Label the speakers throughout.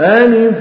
Speaker 1: ألف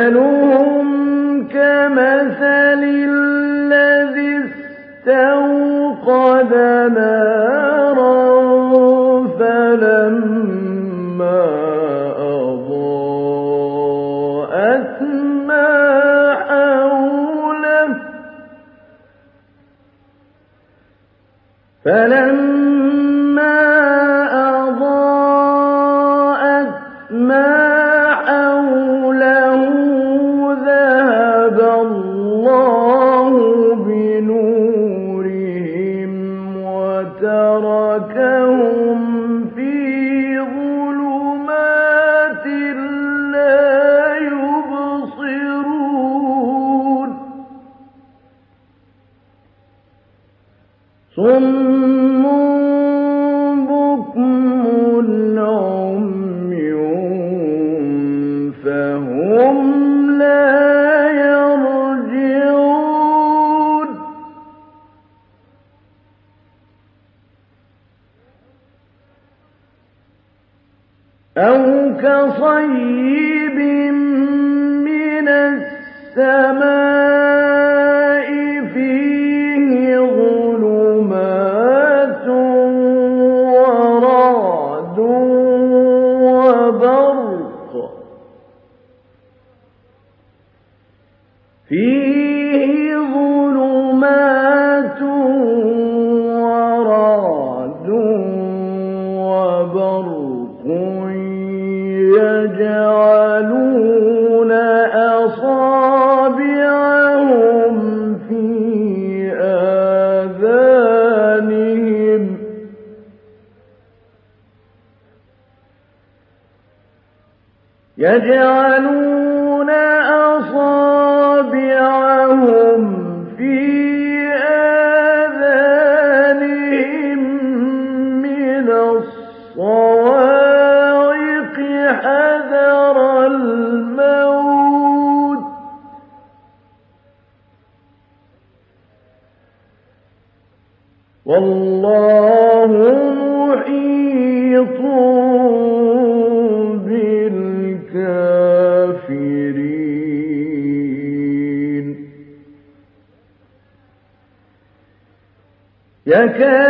Speaker 1: مثلهم يجعلون يكاد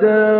Speaker 1: أمواتا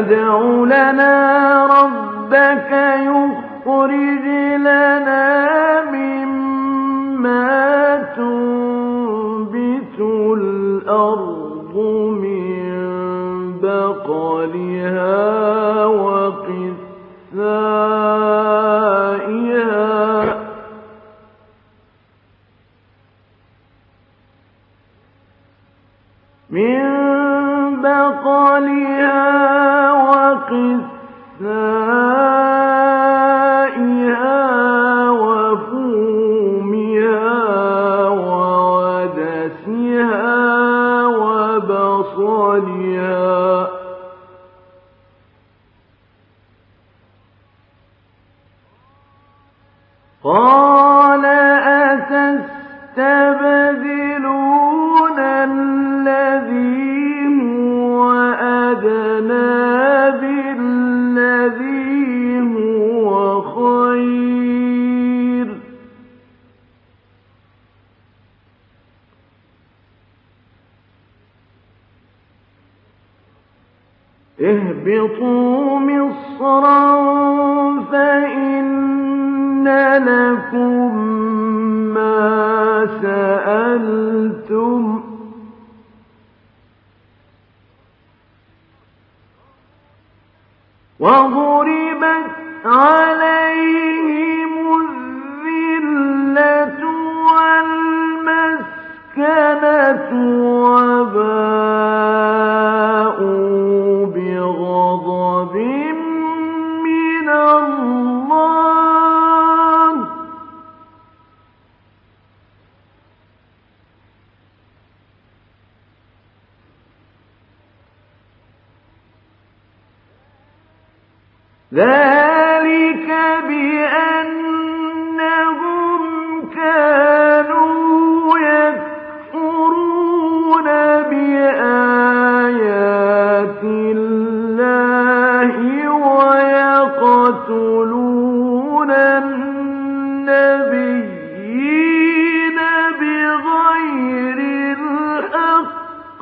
Speaker 1: فادع لنا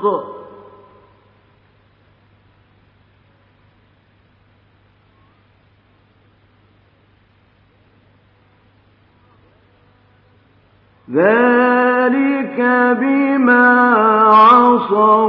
Speaker 1: الوضوء ذلك بما عصوا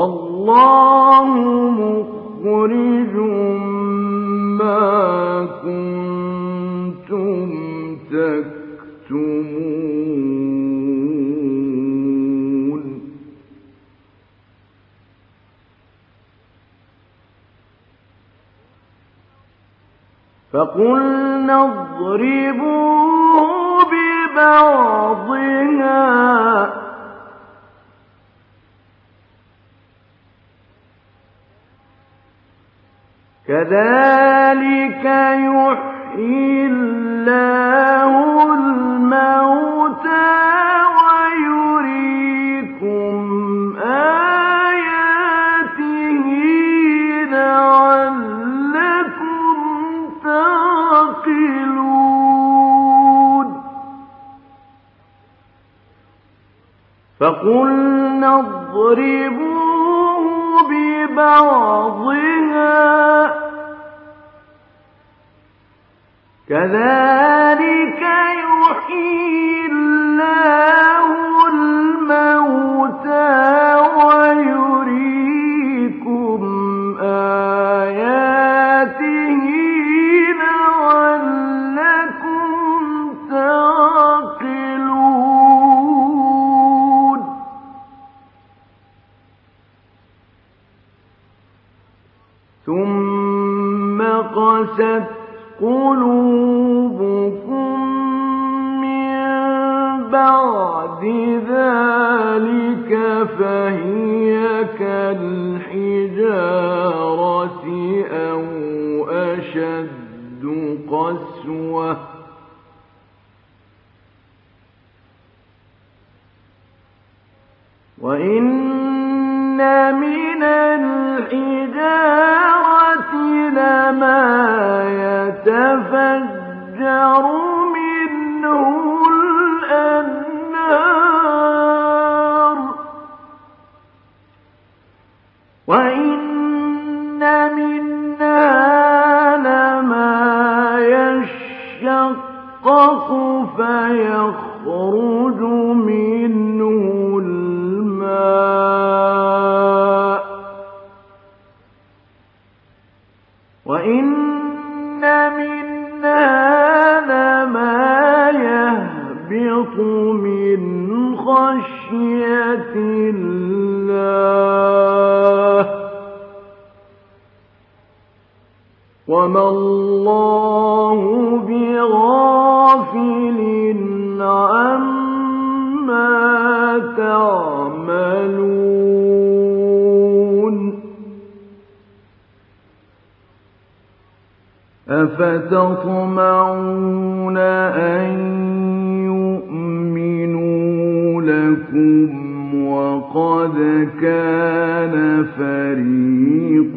Speaker 1: والله مخرج ما كنتم تكتمون. فقلنا اضربوه ببعضها كذلك يحيي الله الموتى ويريكم آياته لعلكم تعقلون. فقلنا اضربوه ببعضها كذلك يحيي الله الموتى ويريكم آياته لعلكم تعقلون. ثم قست قلوبكم من بعد ذلك فهي كالحجارة أو أشد قسوة وإن يتفجر وما الله بغافل عما تعملون أفتطمعون أن يؤمنوا لكم وقد كان فريق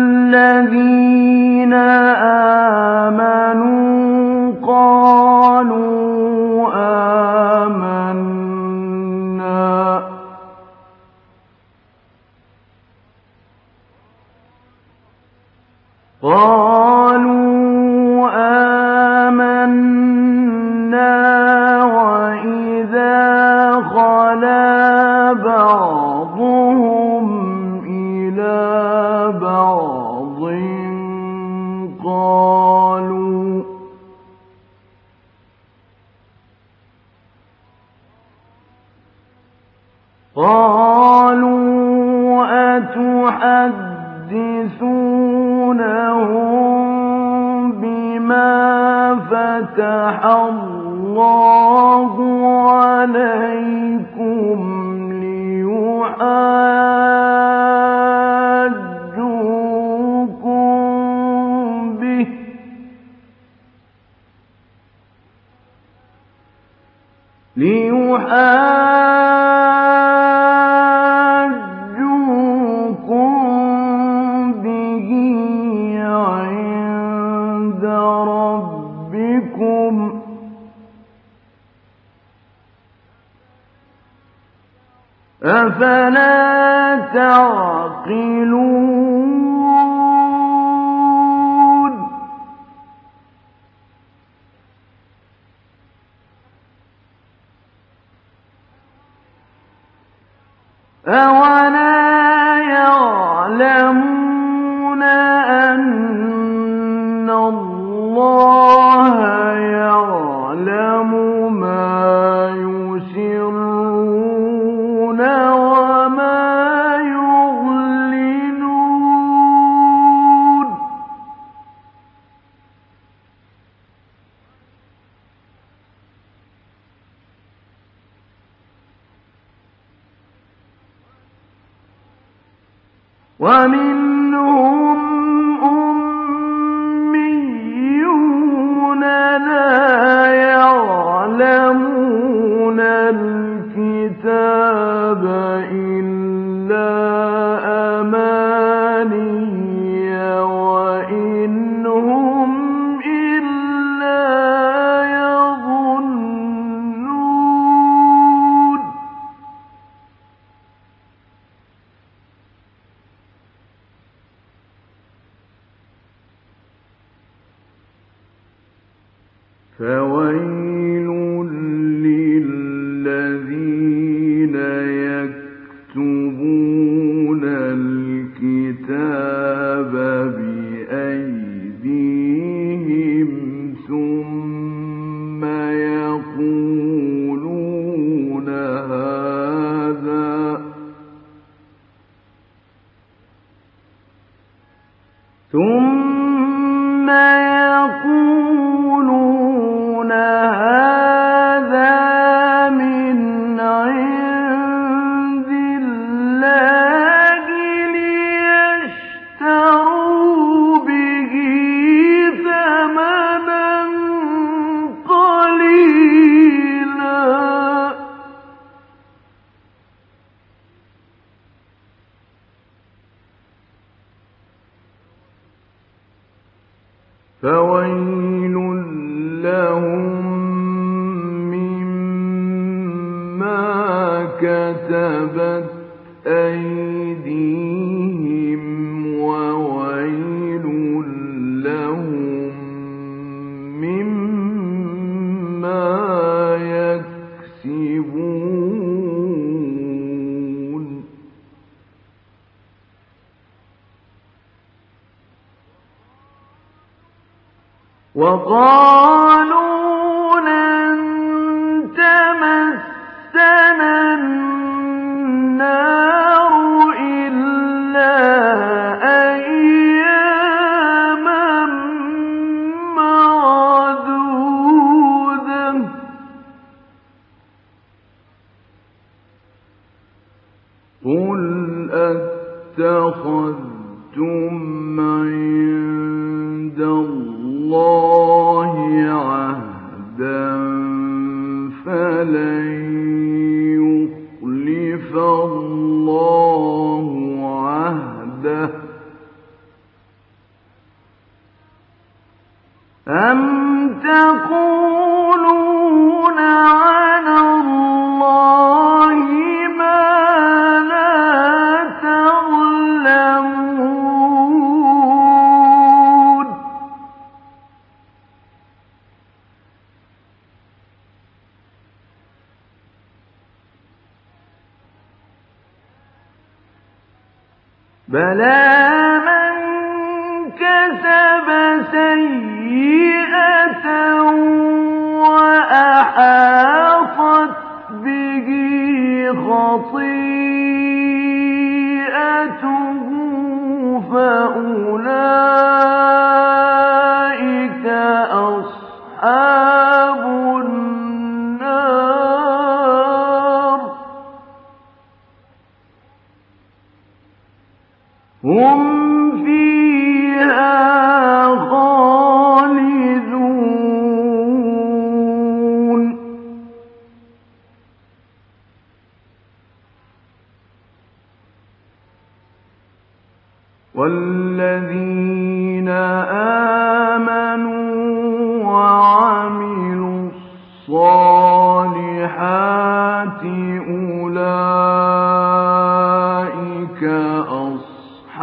Speaker 1: الذين آمنوا قالوا آمنا. قالوا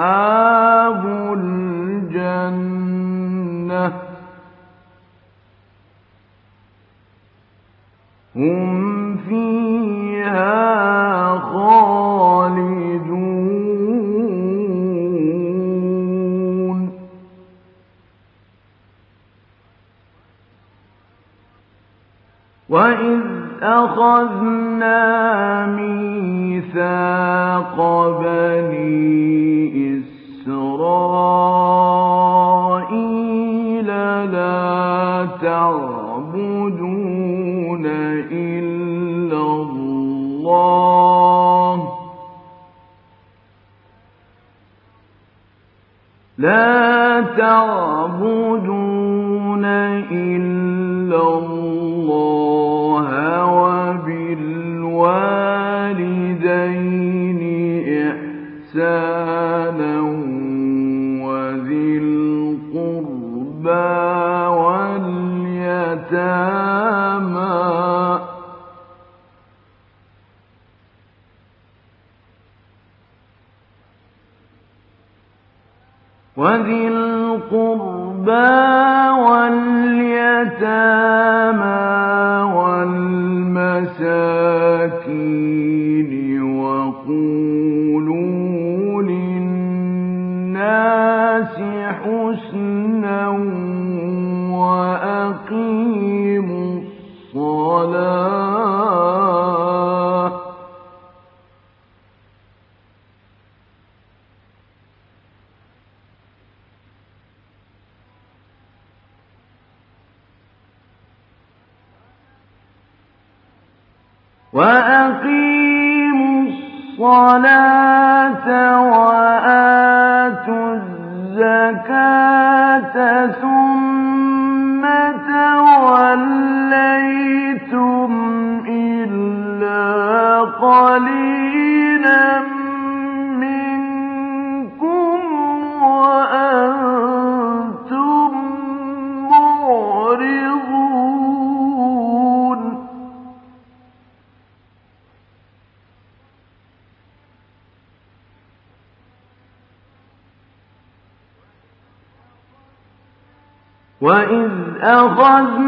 Speaker 1: أصحاب الجنة. هم فيها خالدون. وإذ أخذنا ميثاق بني قد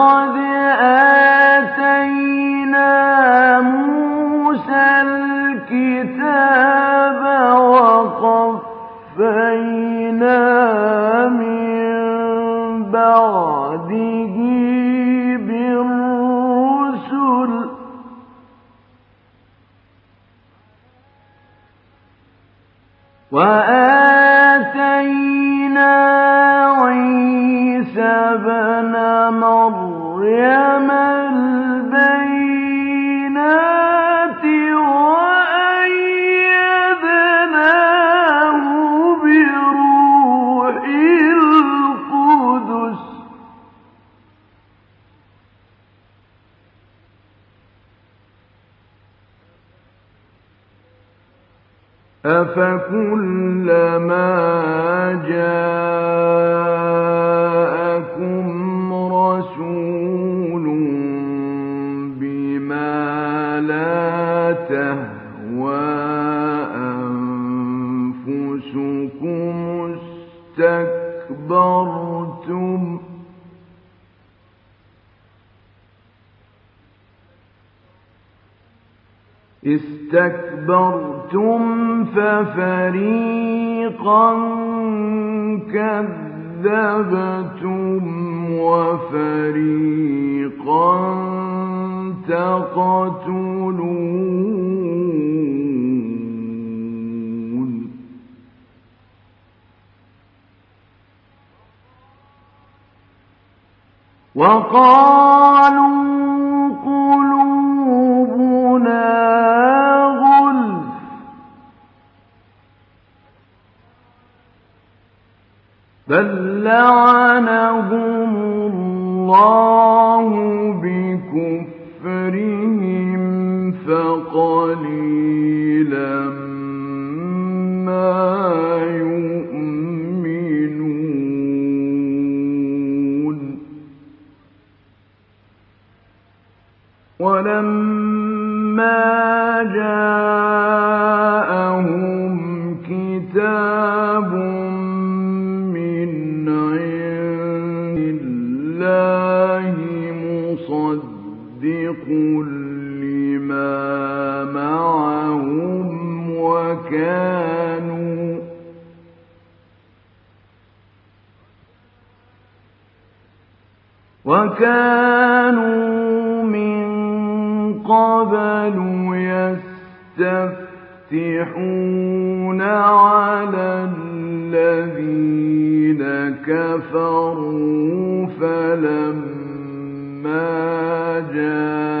Speaker 1: ولقد وقالوا وكانوا من قبل يستفتحون على الذين كفروا فلما جاءهم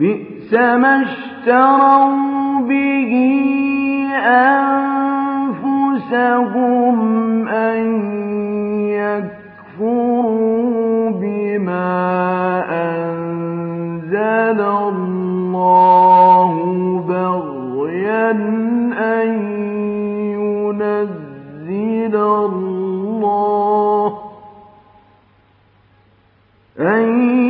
Speaker 1: بئس ما اشتروا به أنفسهم أن يكفروا بما أنزل الله بغيا أن ينزل الله أن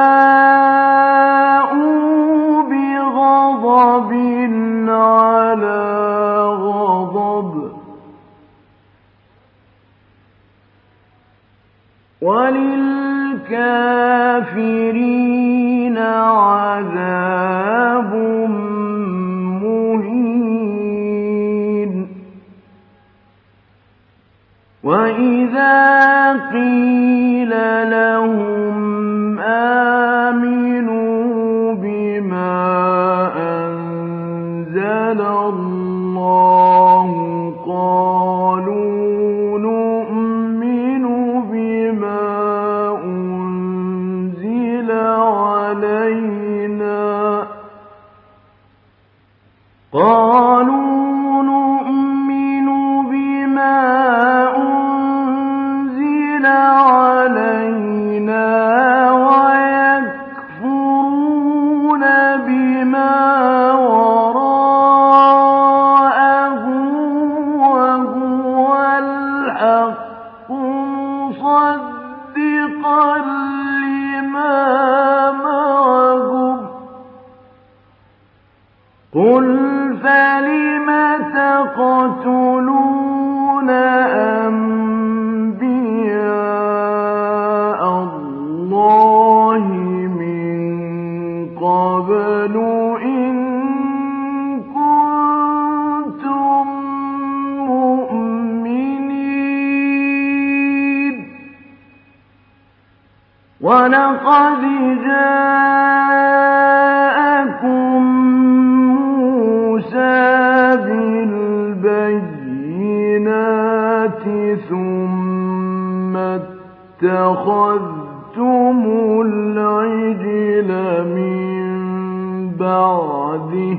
Speaker 1: وللكافرين عذاب مهين. وإذا قيل لهم اتخذتم العجل من بعده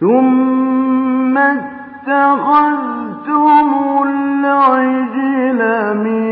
Speaker 1: ثم اتخذتم العجل من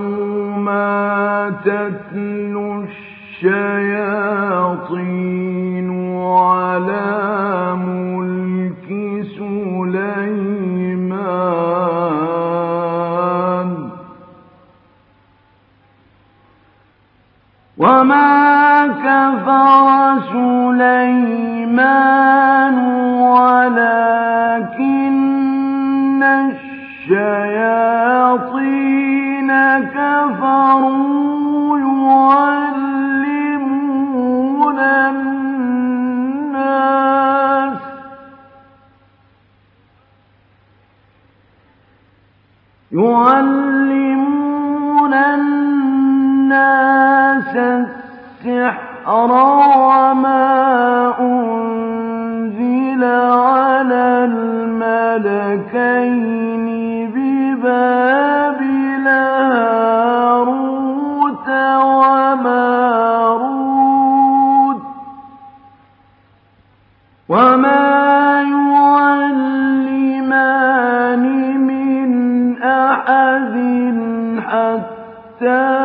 Speaker 1: الشياطين على ملك سليمان. وما كفر سليمان روى ما أنزل على الملكين ببابل هاروت وماروت وما يعلمان من أحد حتى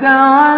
Speaker 1: تعالى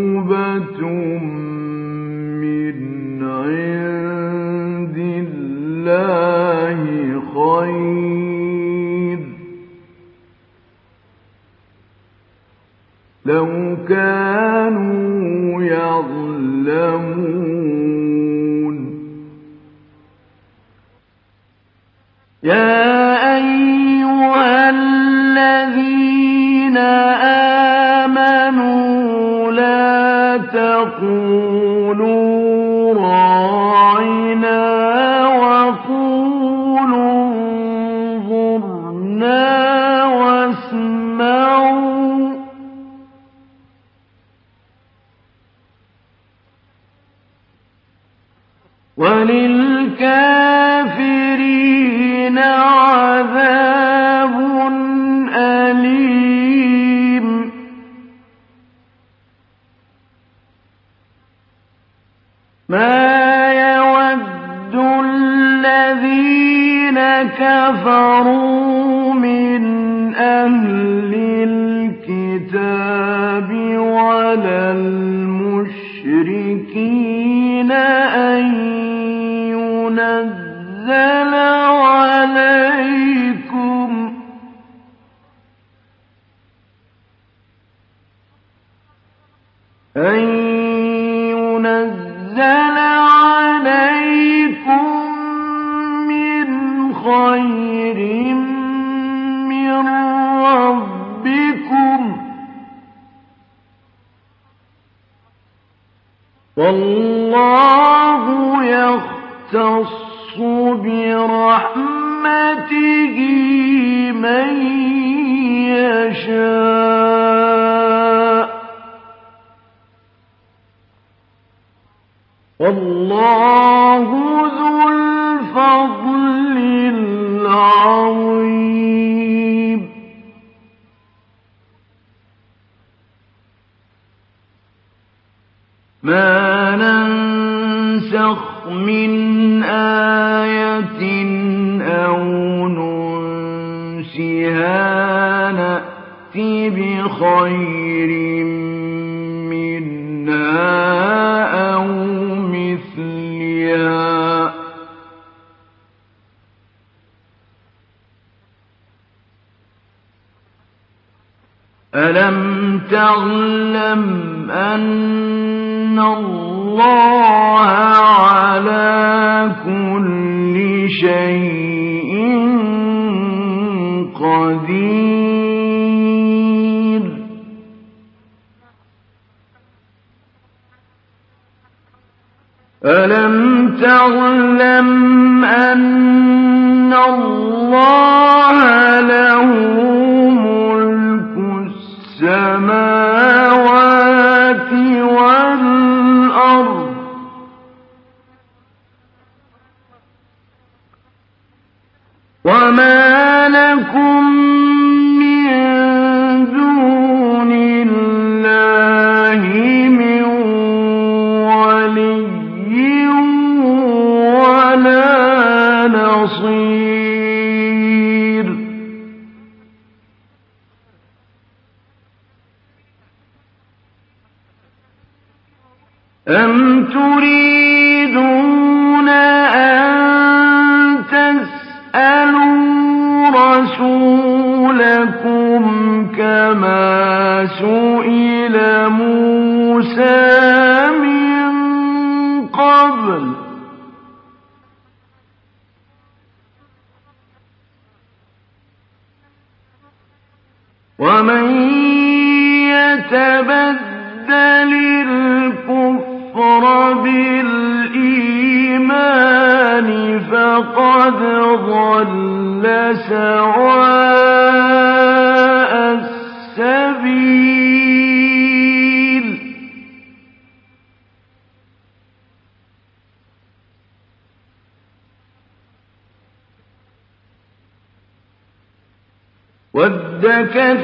Speaker 1: كذلك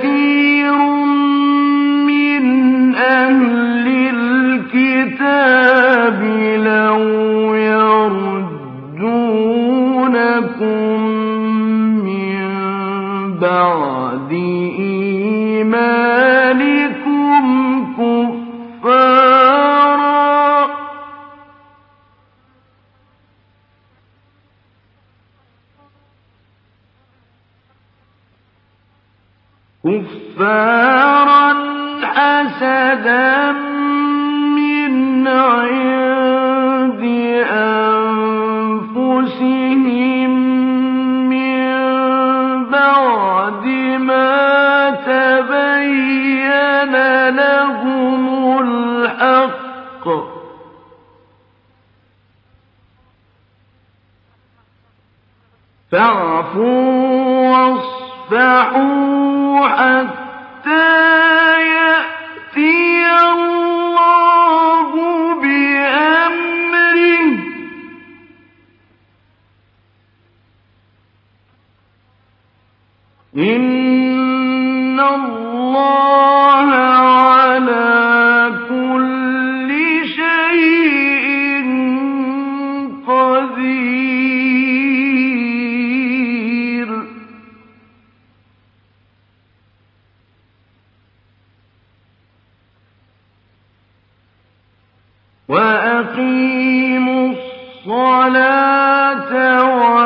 Speaker 1: وأقيموا الصلاة وآتوا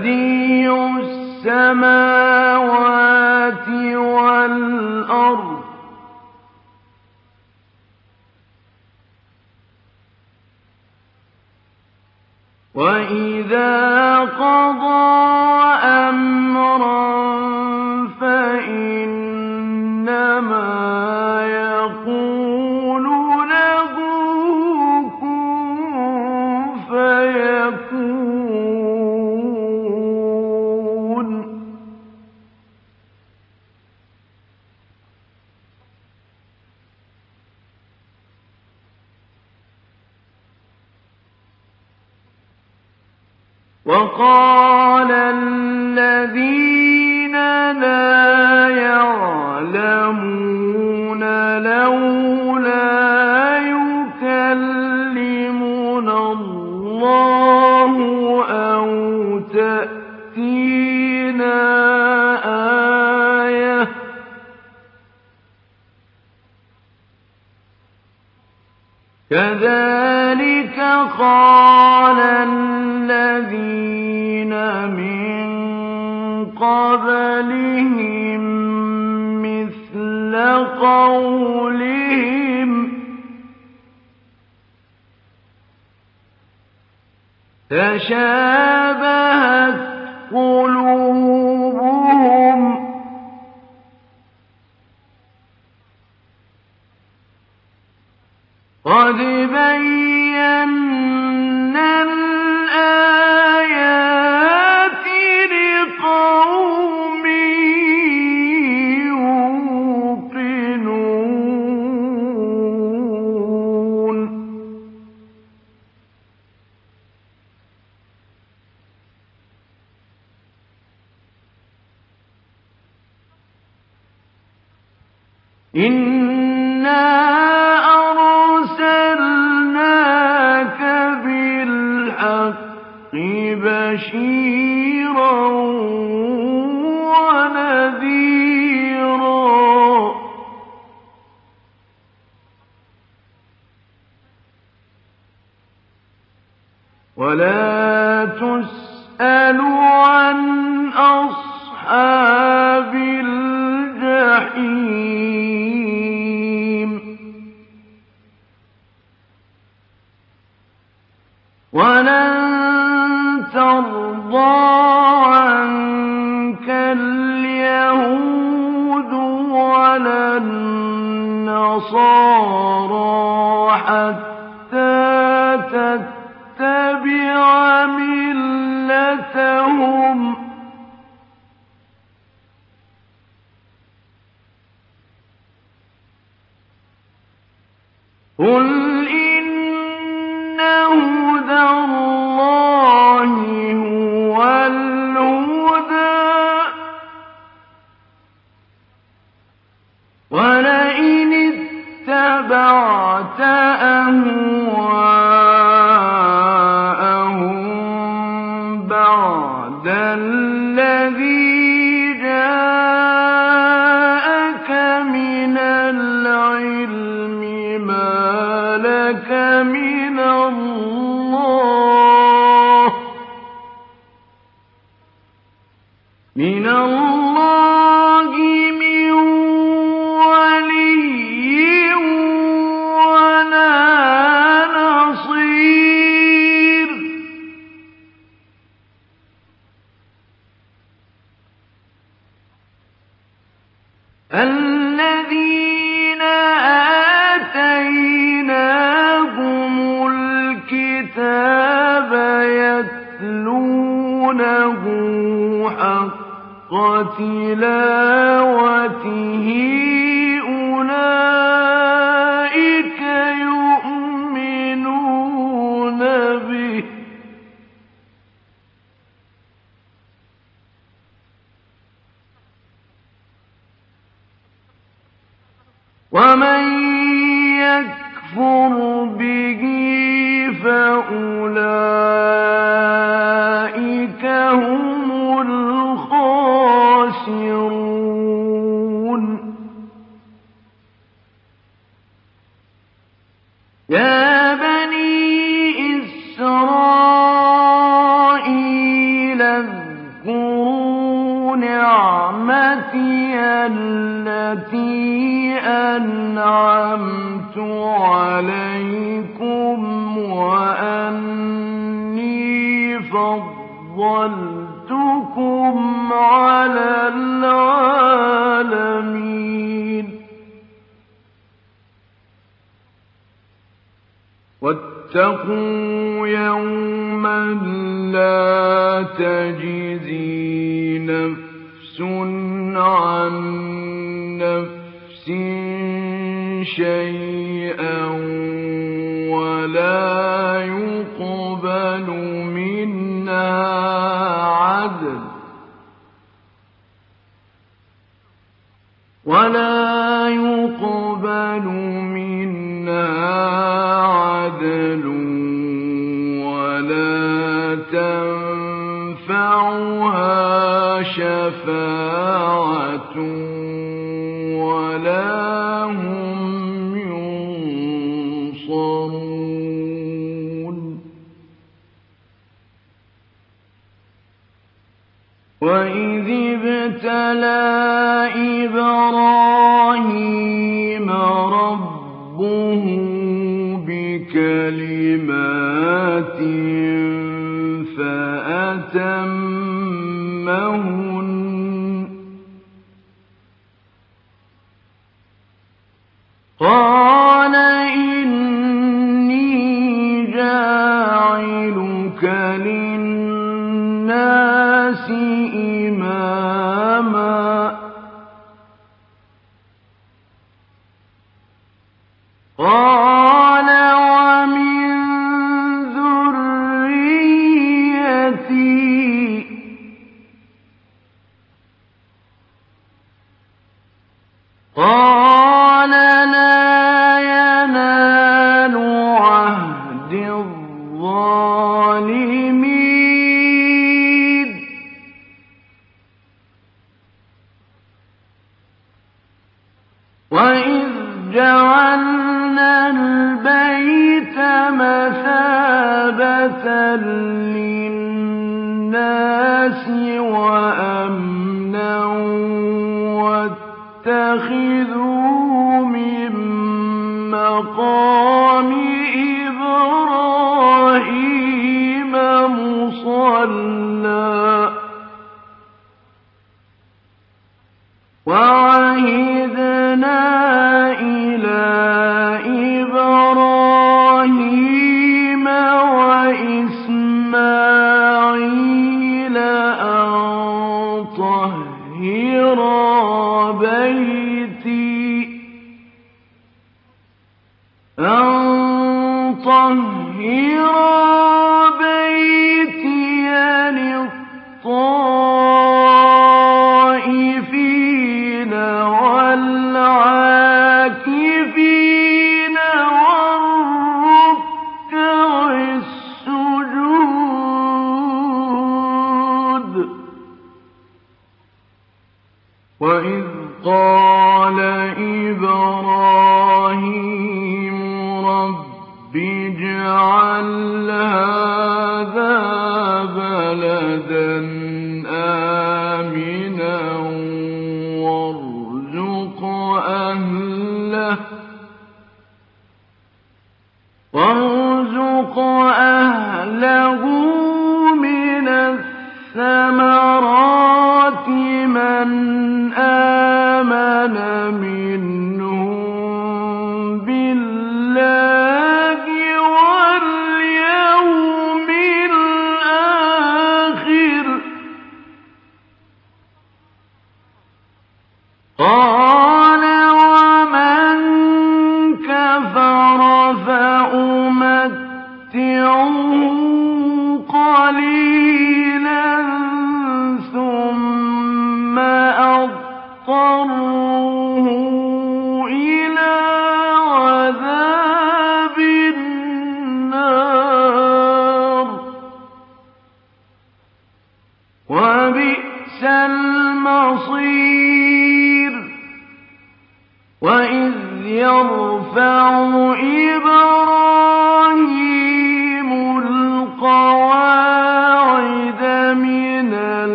Speaker 1: بديع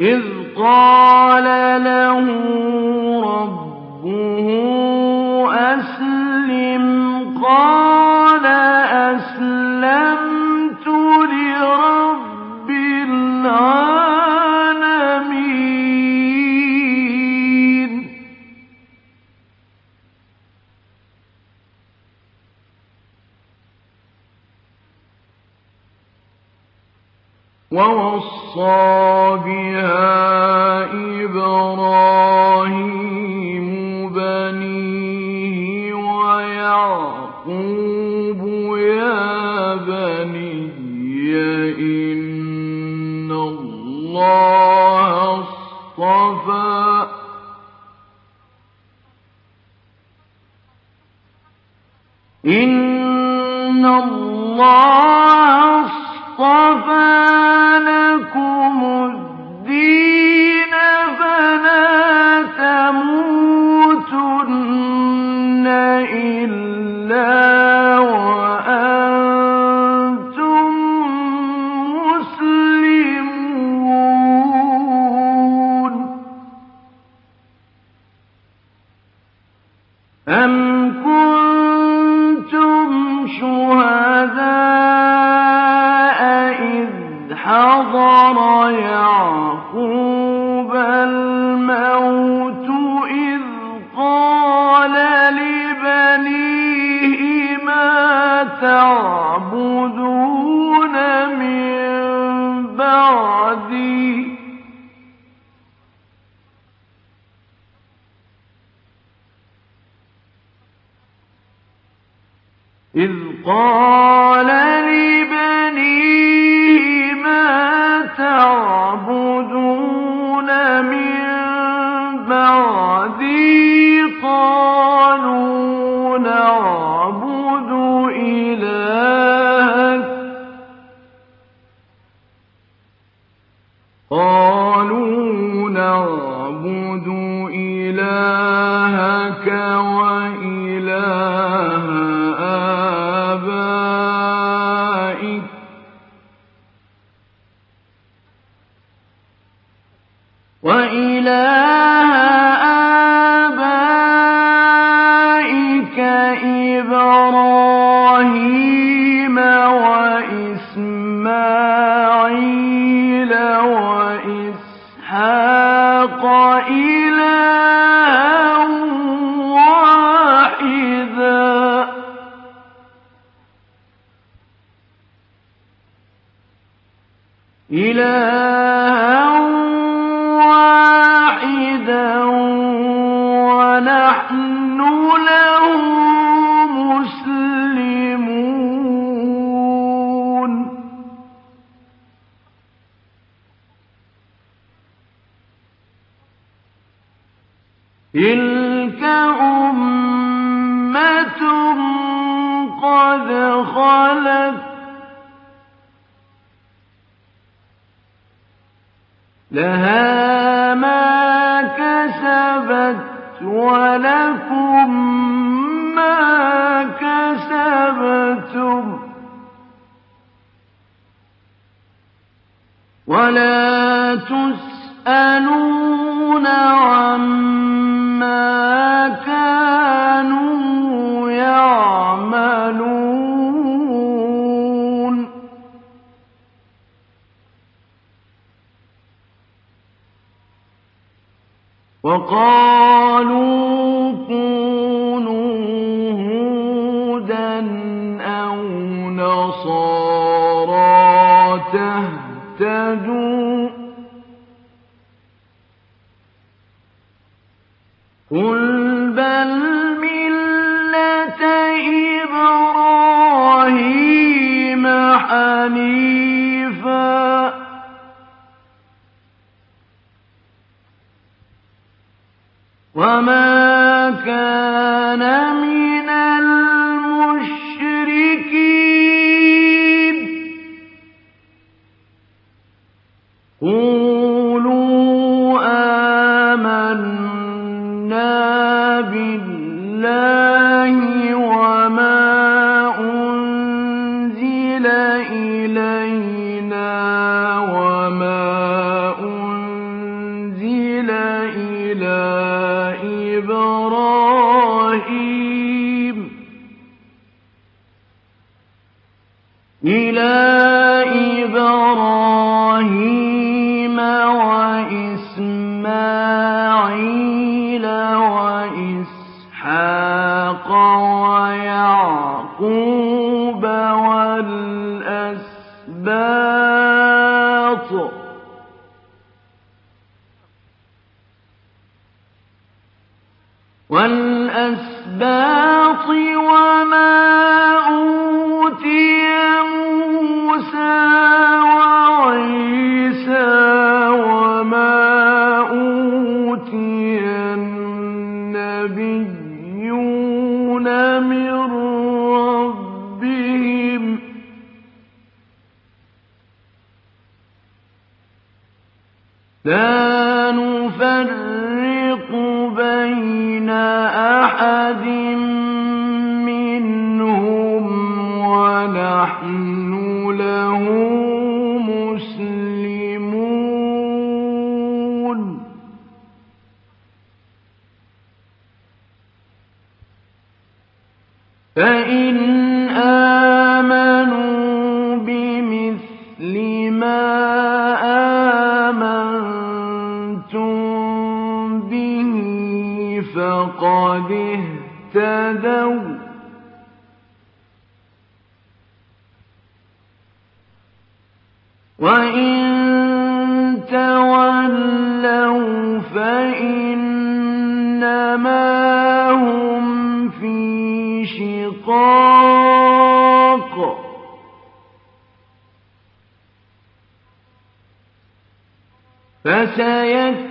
Speaker 1: إذ قال له فسيكفيكهم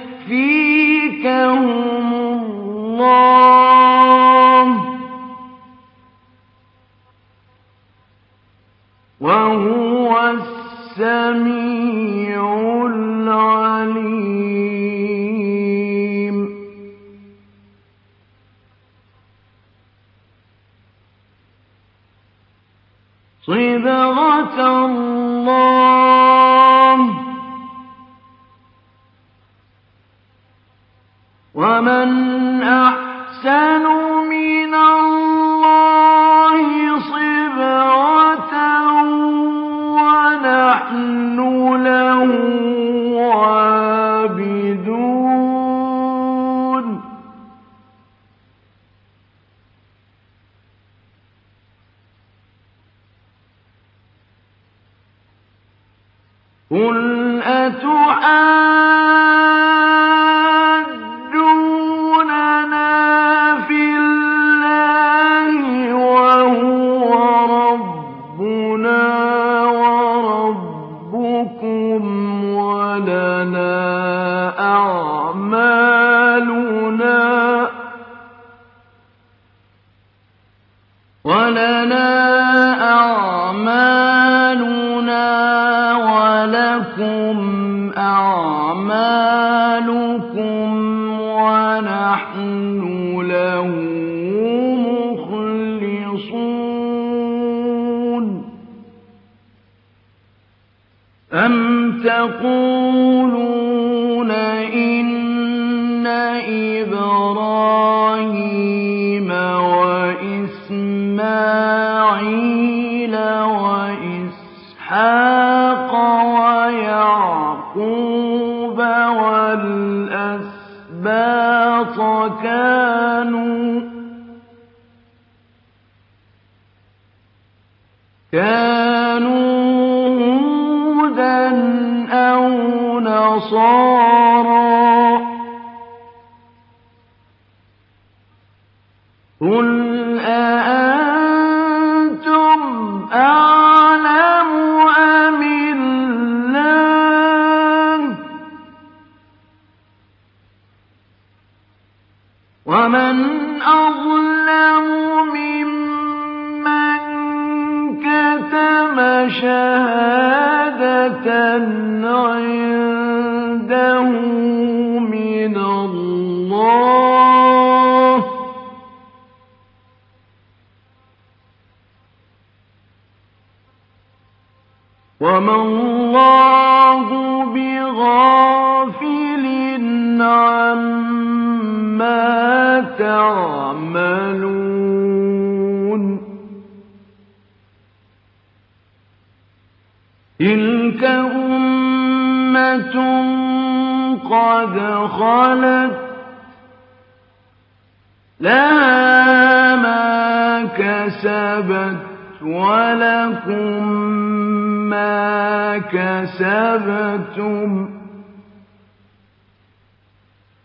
Speaker 1: كسبتم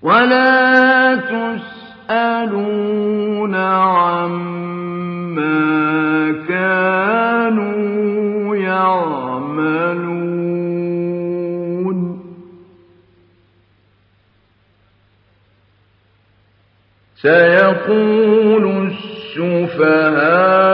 Speaker 1: ولا تسألون عما كانوا يعملون سيقول السفهاء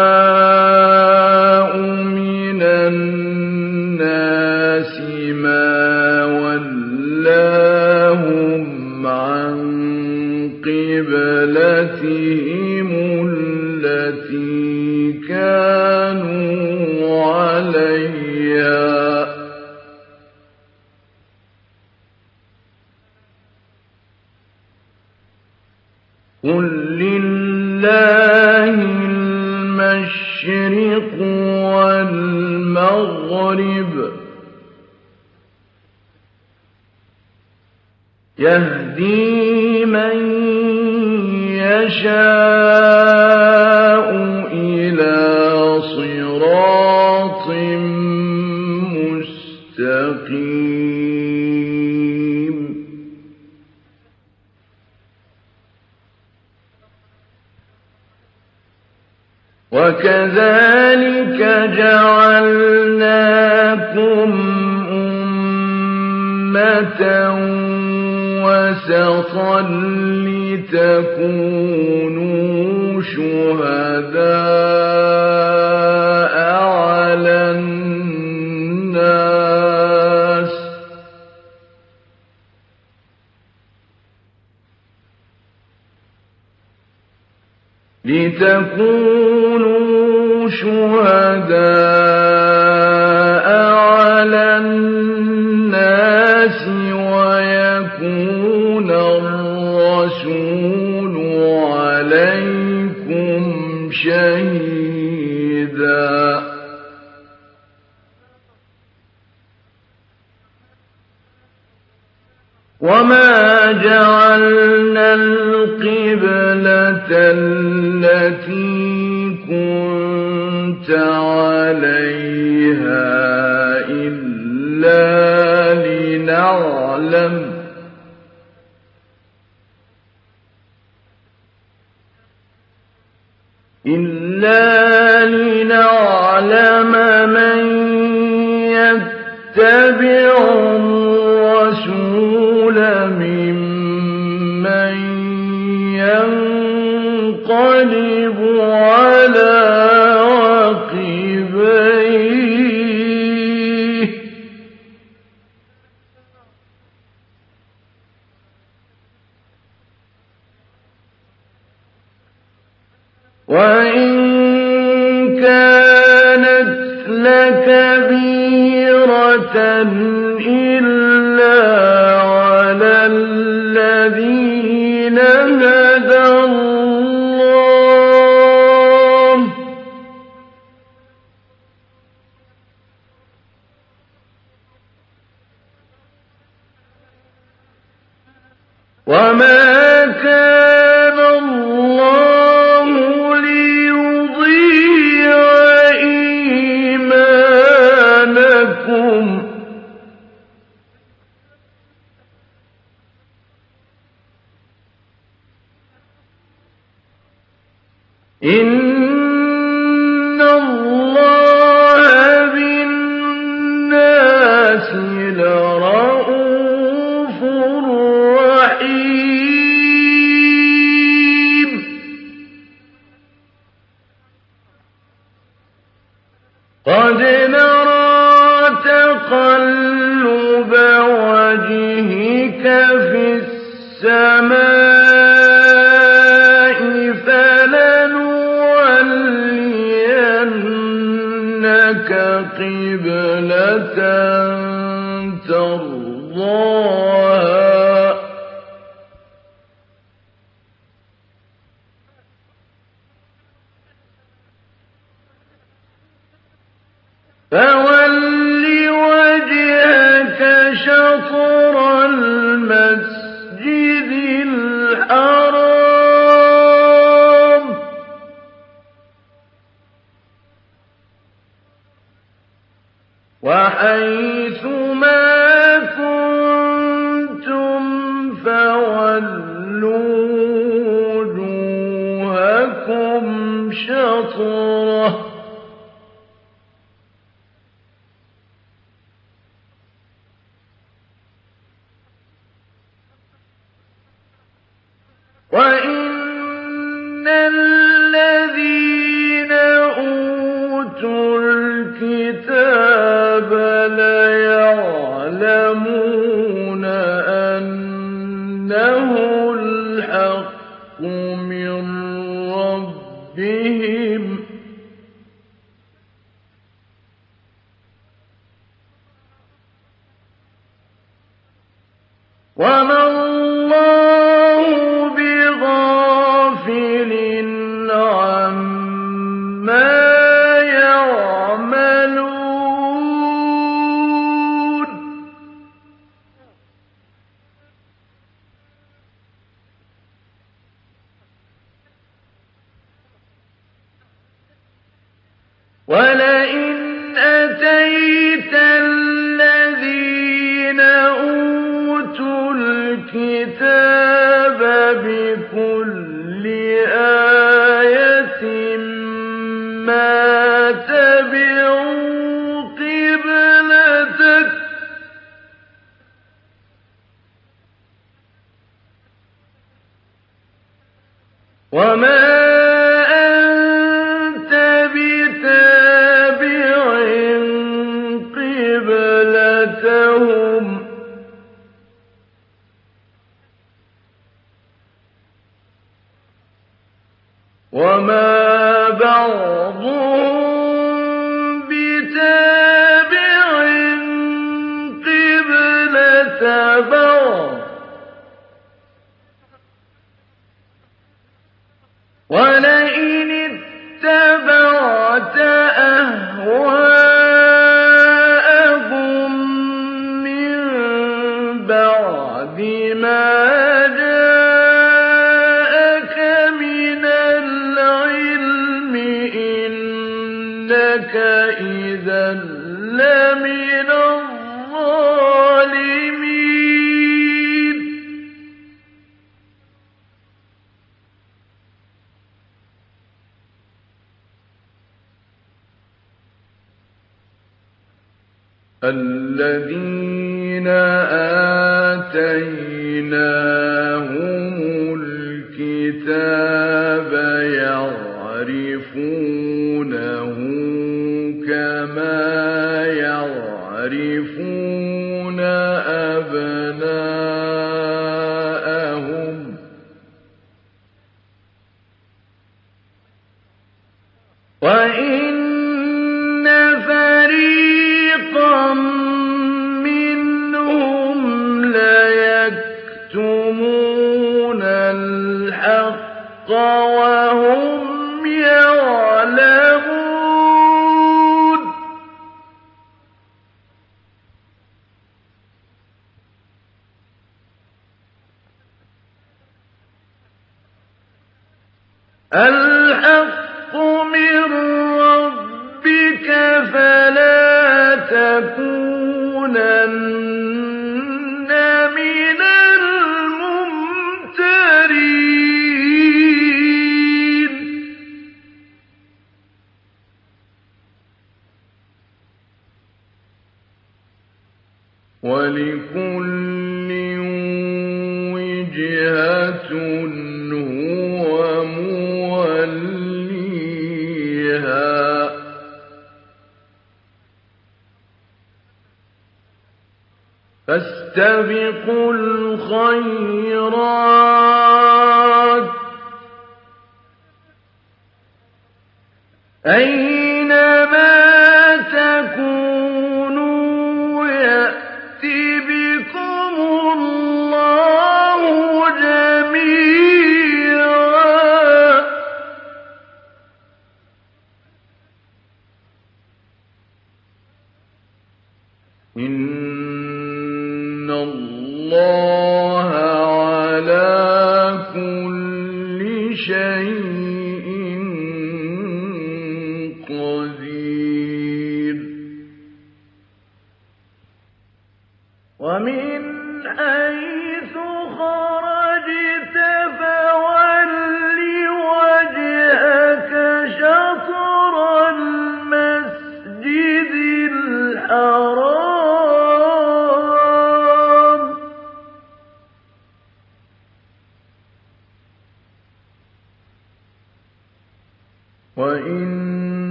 Speaker 1: سَبِقُوا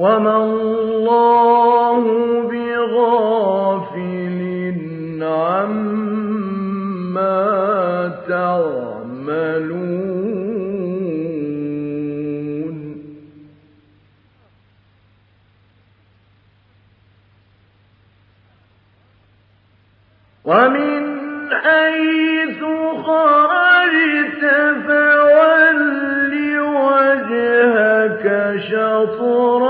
Speaker 1: وما الله بغافل عما تعملون. ومن حيث خرجت شطرا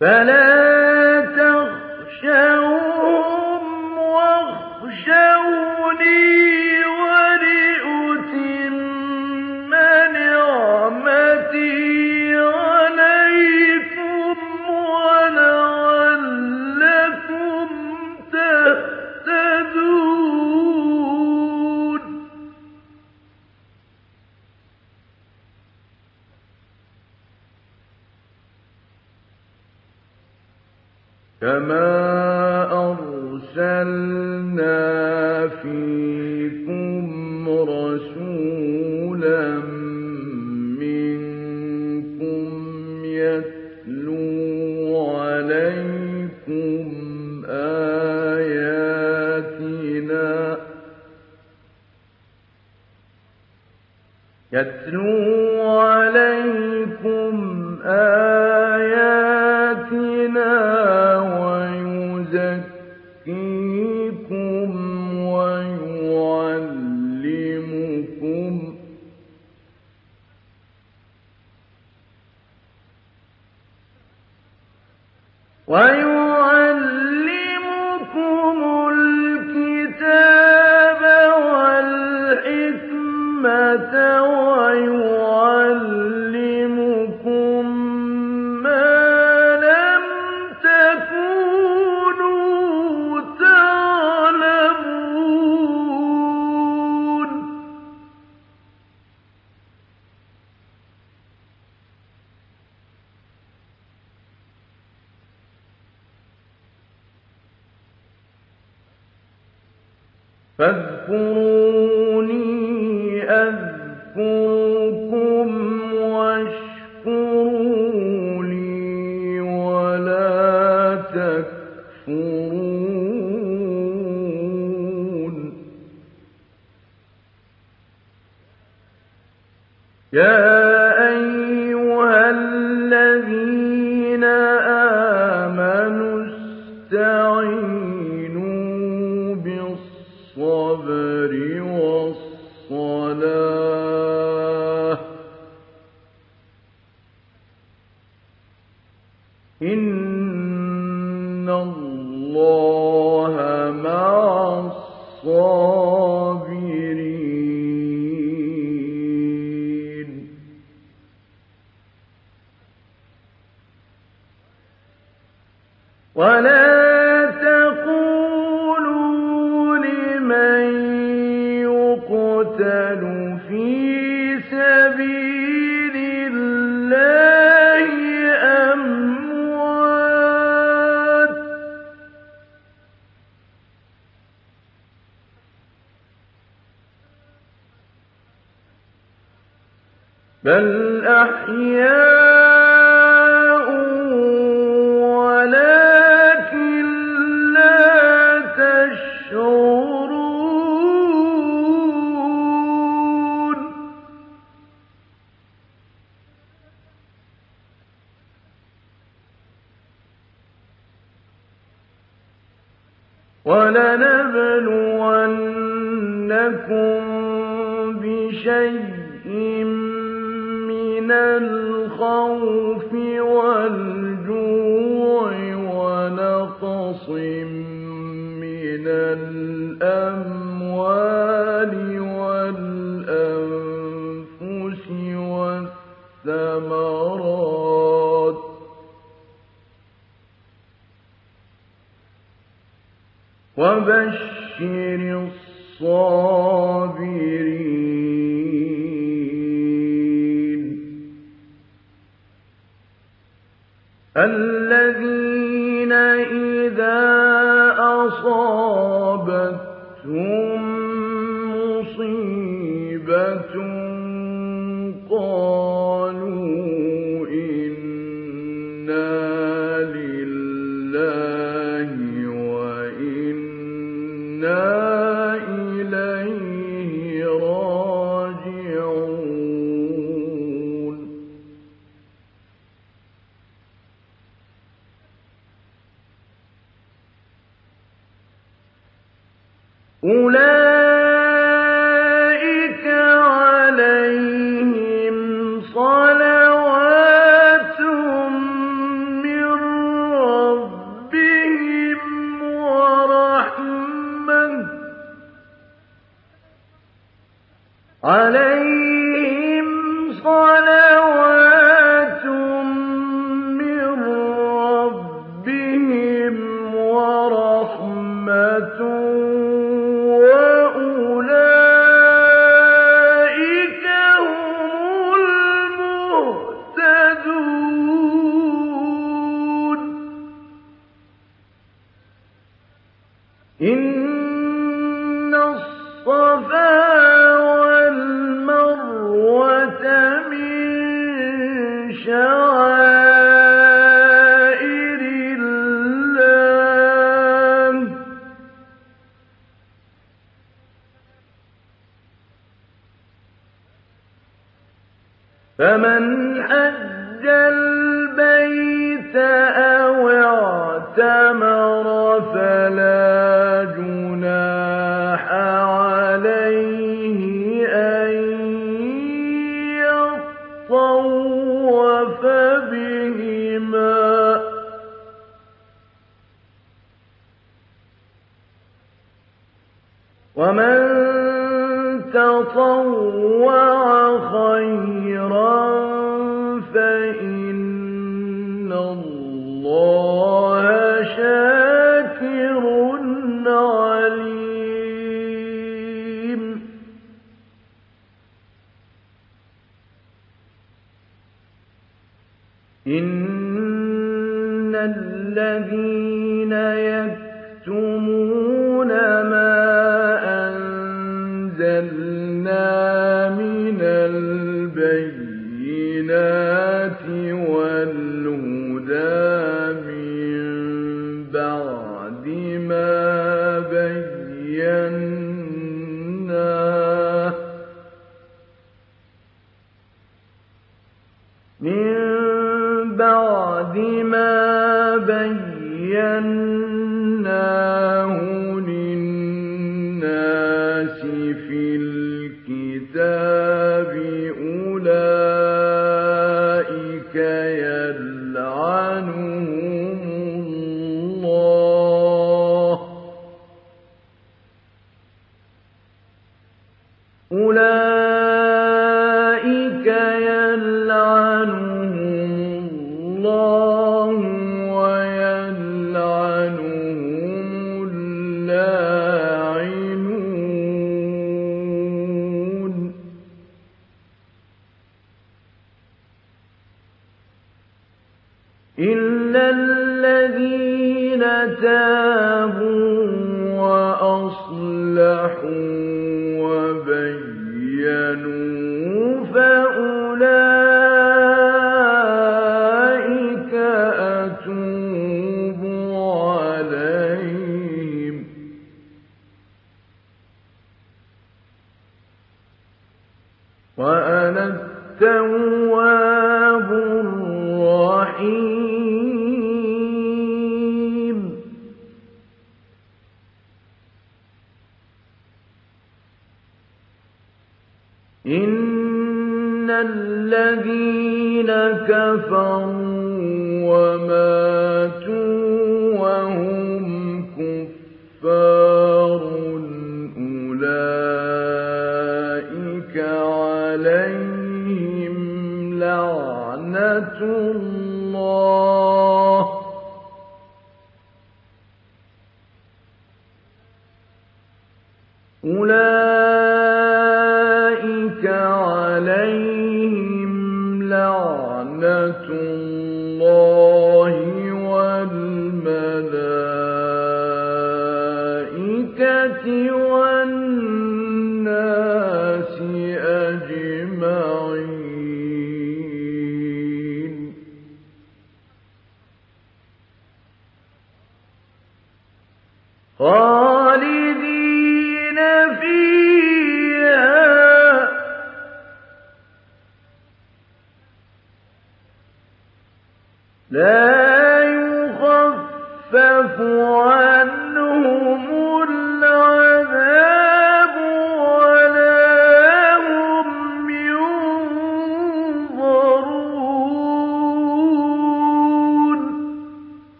Speaker 1: فلا لعنة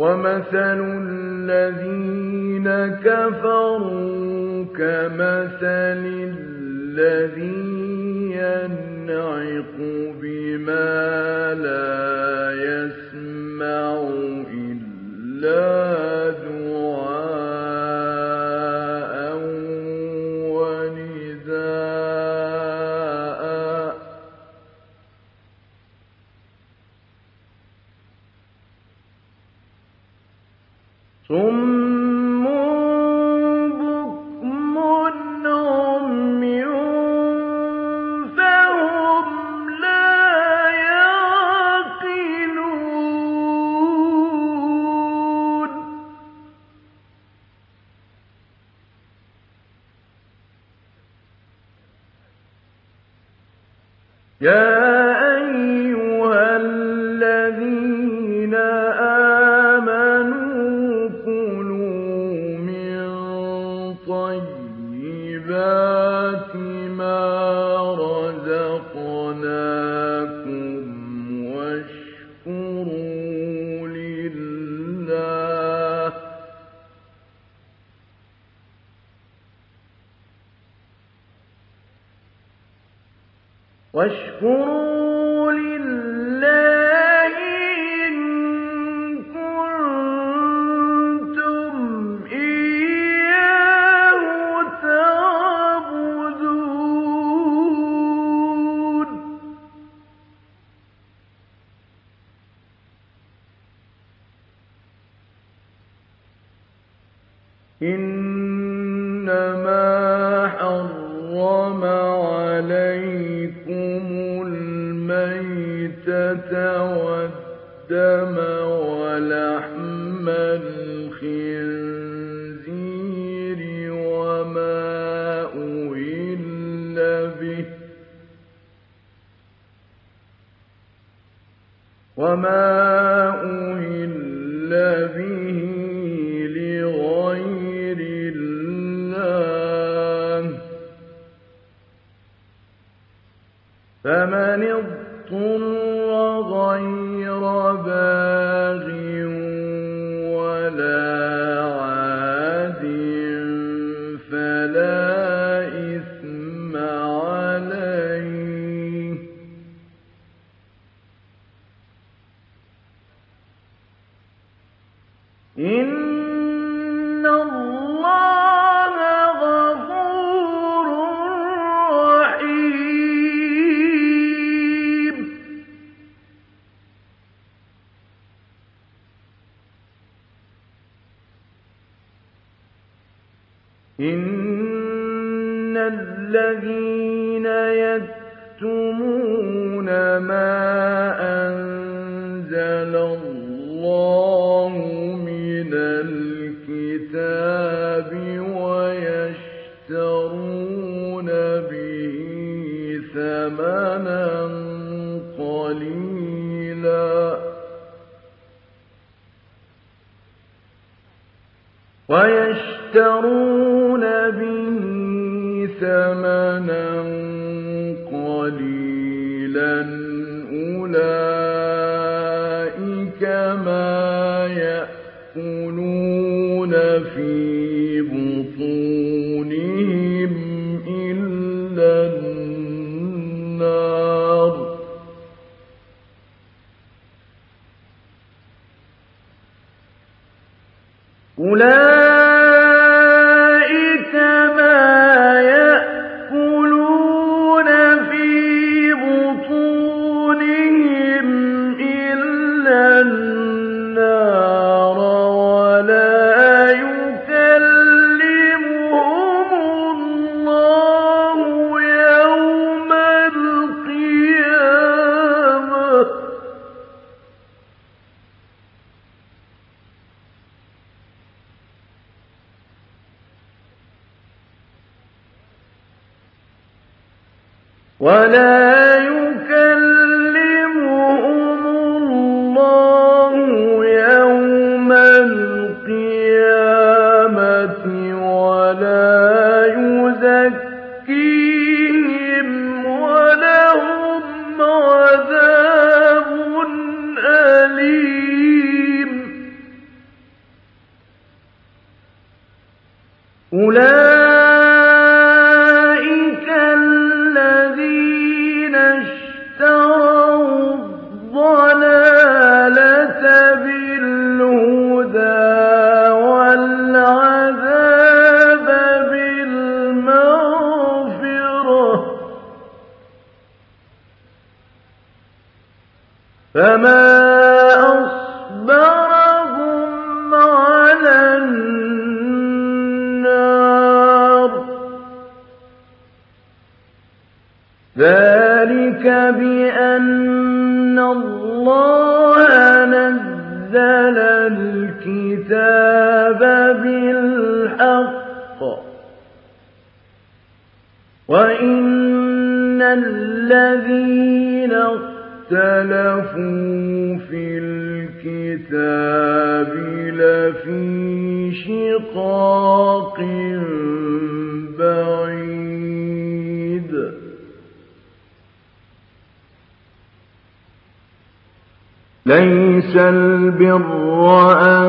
Speaker 1: ومثل الذين كفروا كمثل الذي ينعق بما لا ليس البر أن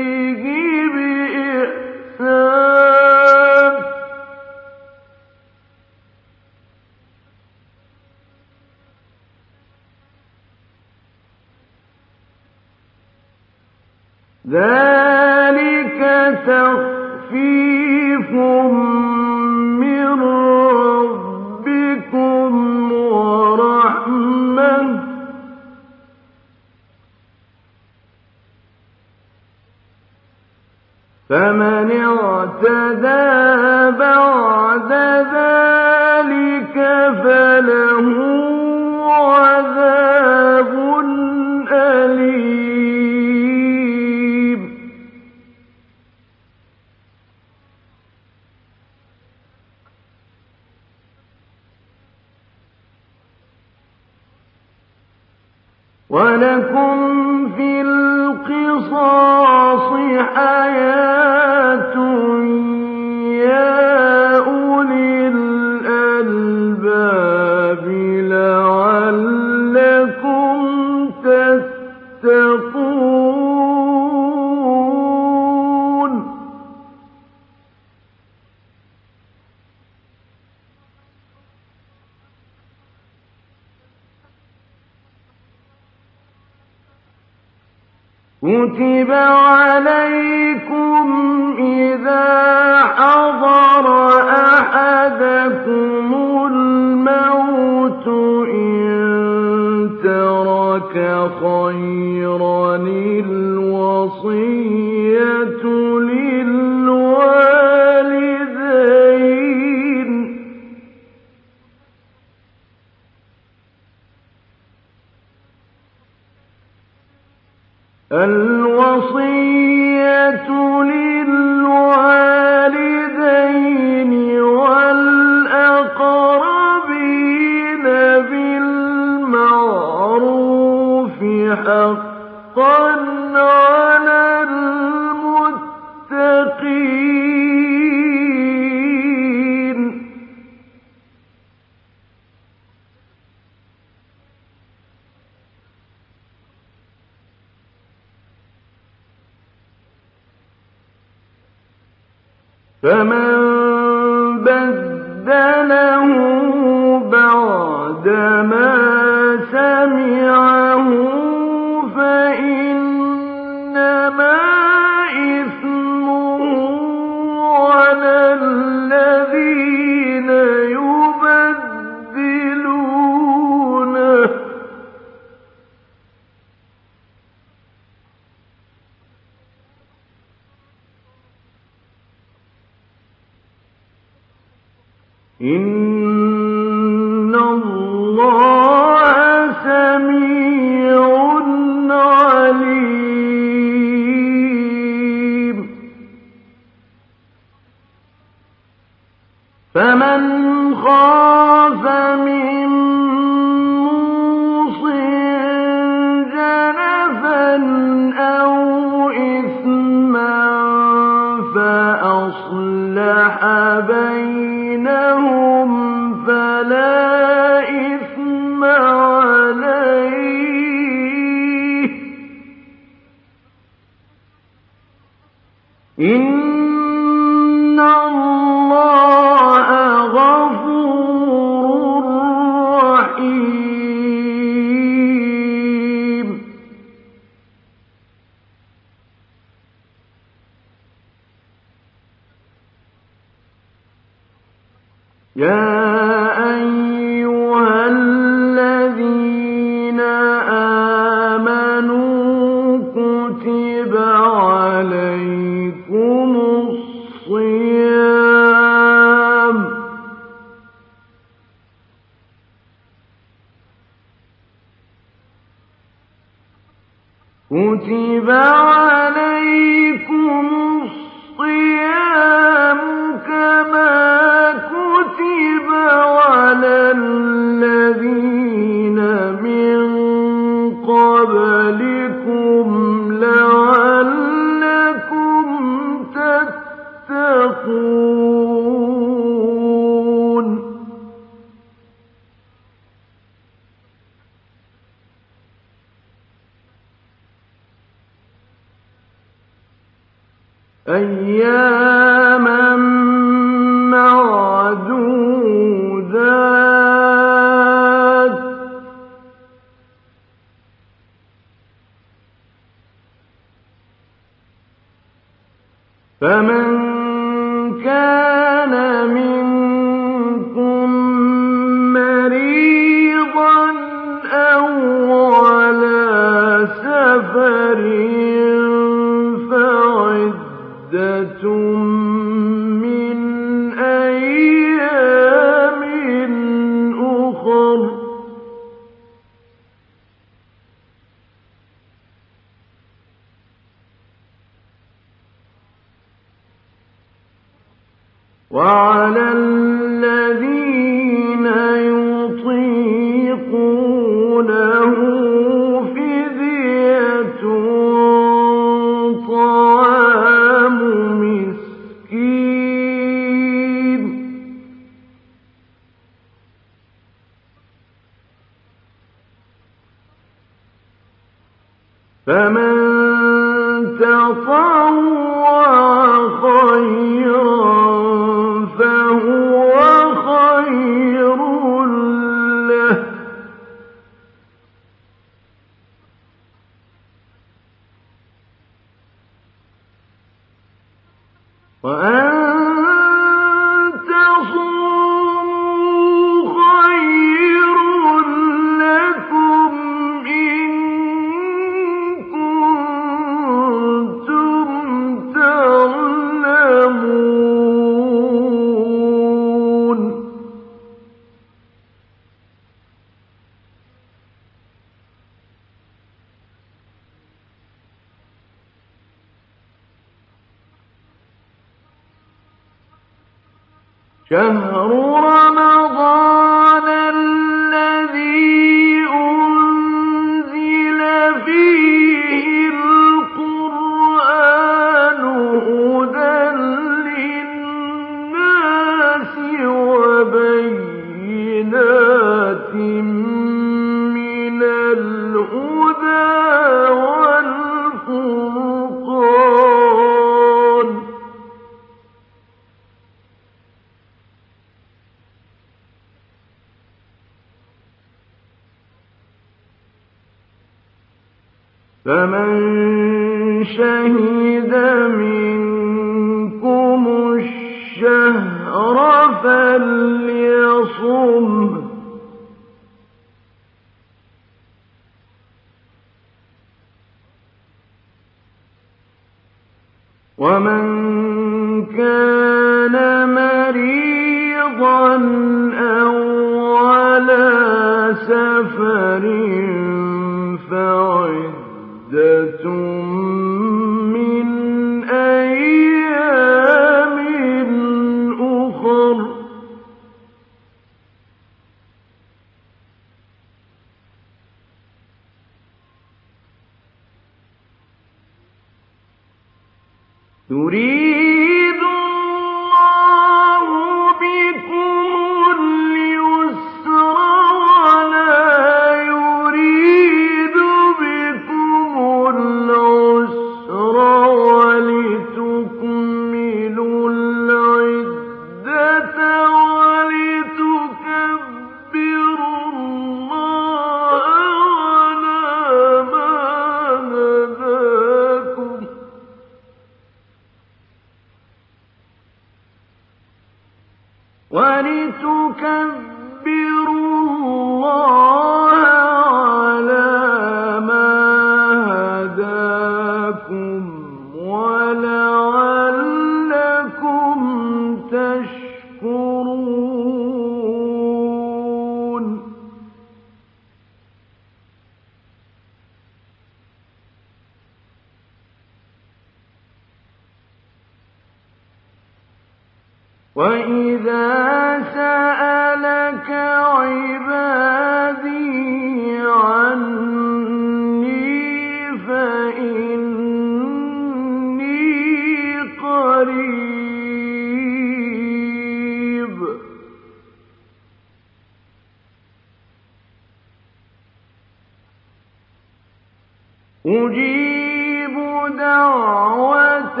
Speaker 1: أُجِيبُ دَعْوَةَ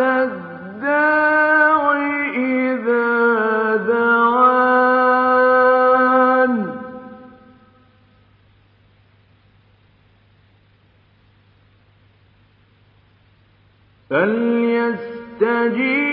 Speaker 1: إِذَا دَعَانِ. فَلْيَسْتَجِيبُوا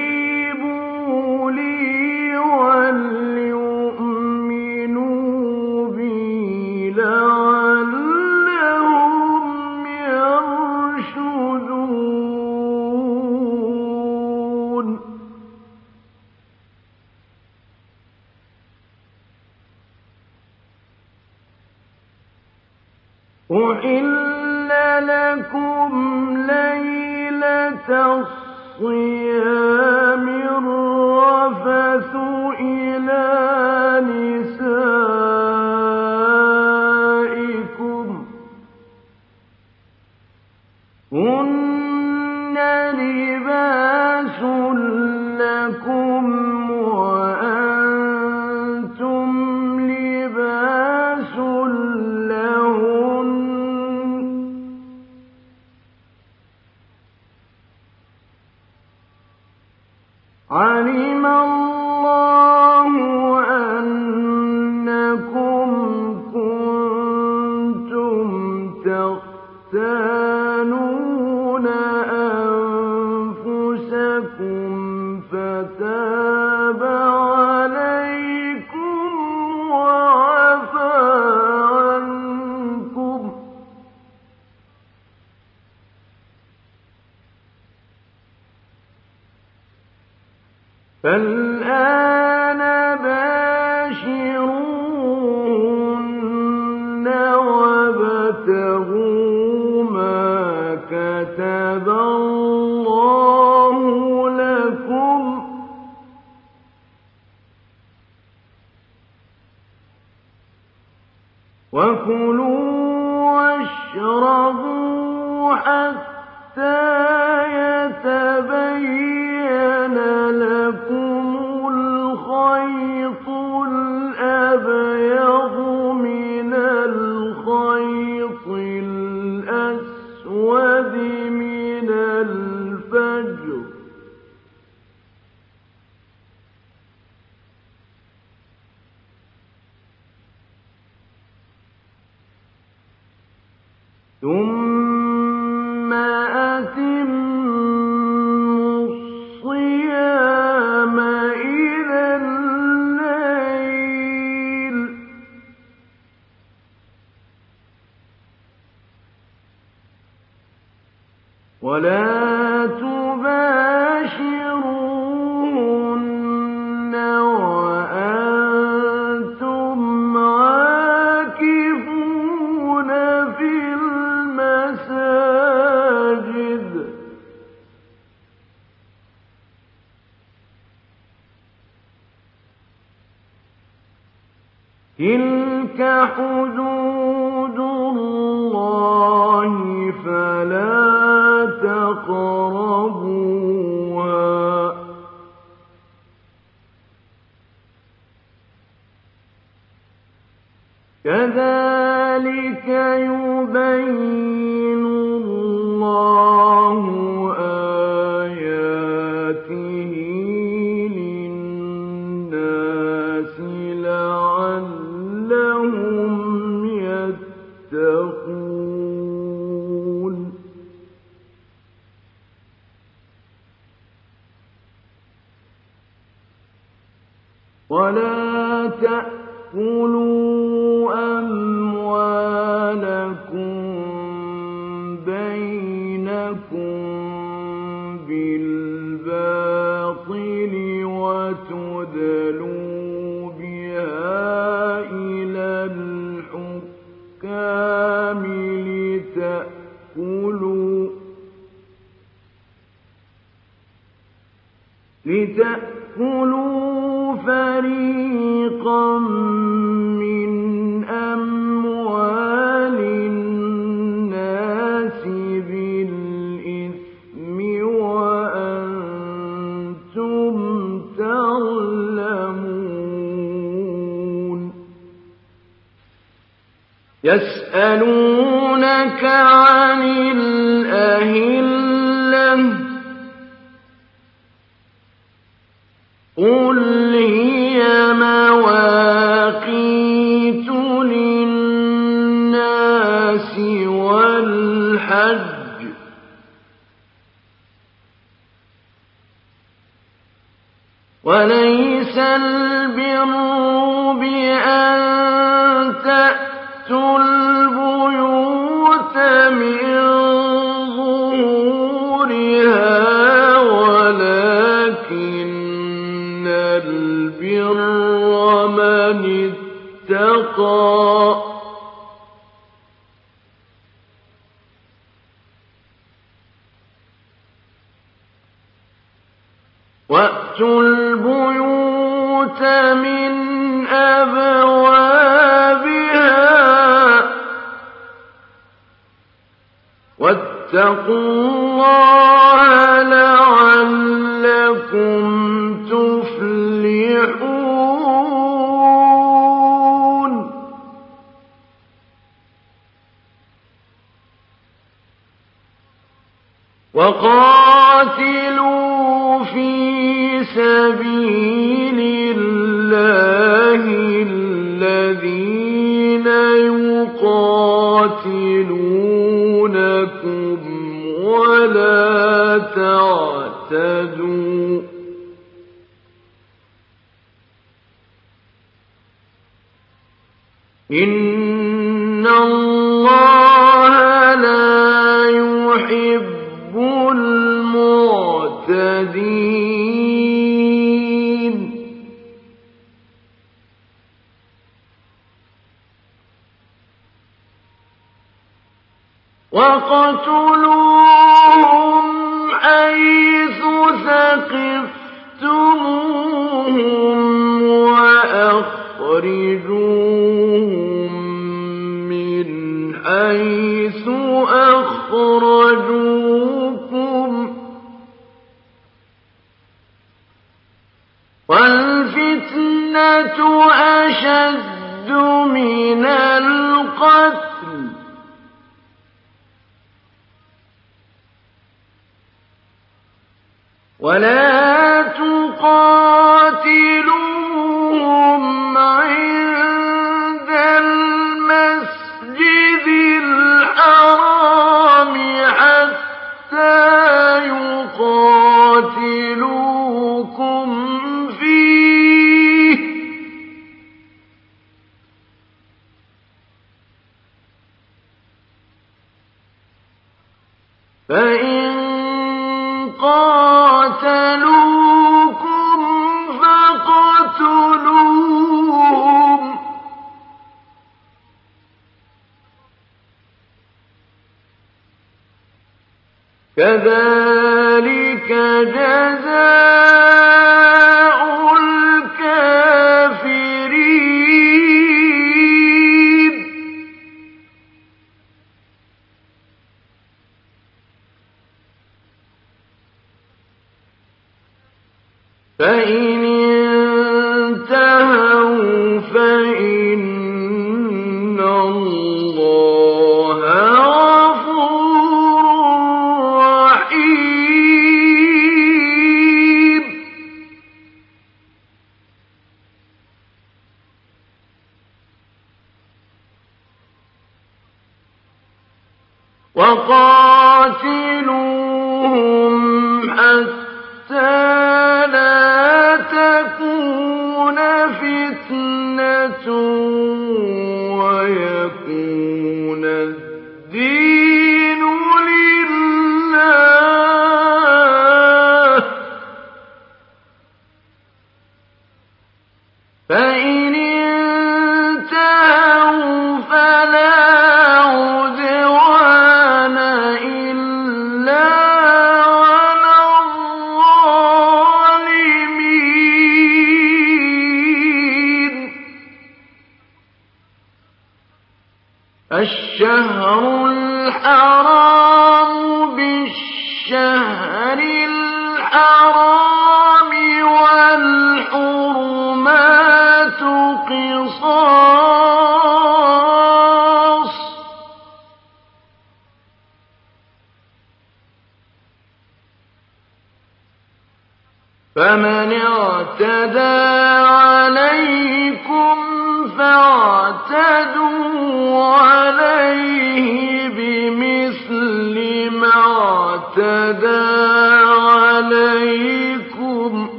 Speaker 1: من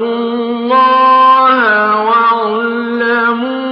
Speaker 1: واتقوا الله واعلموا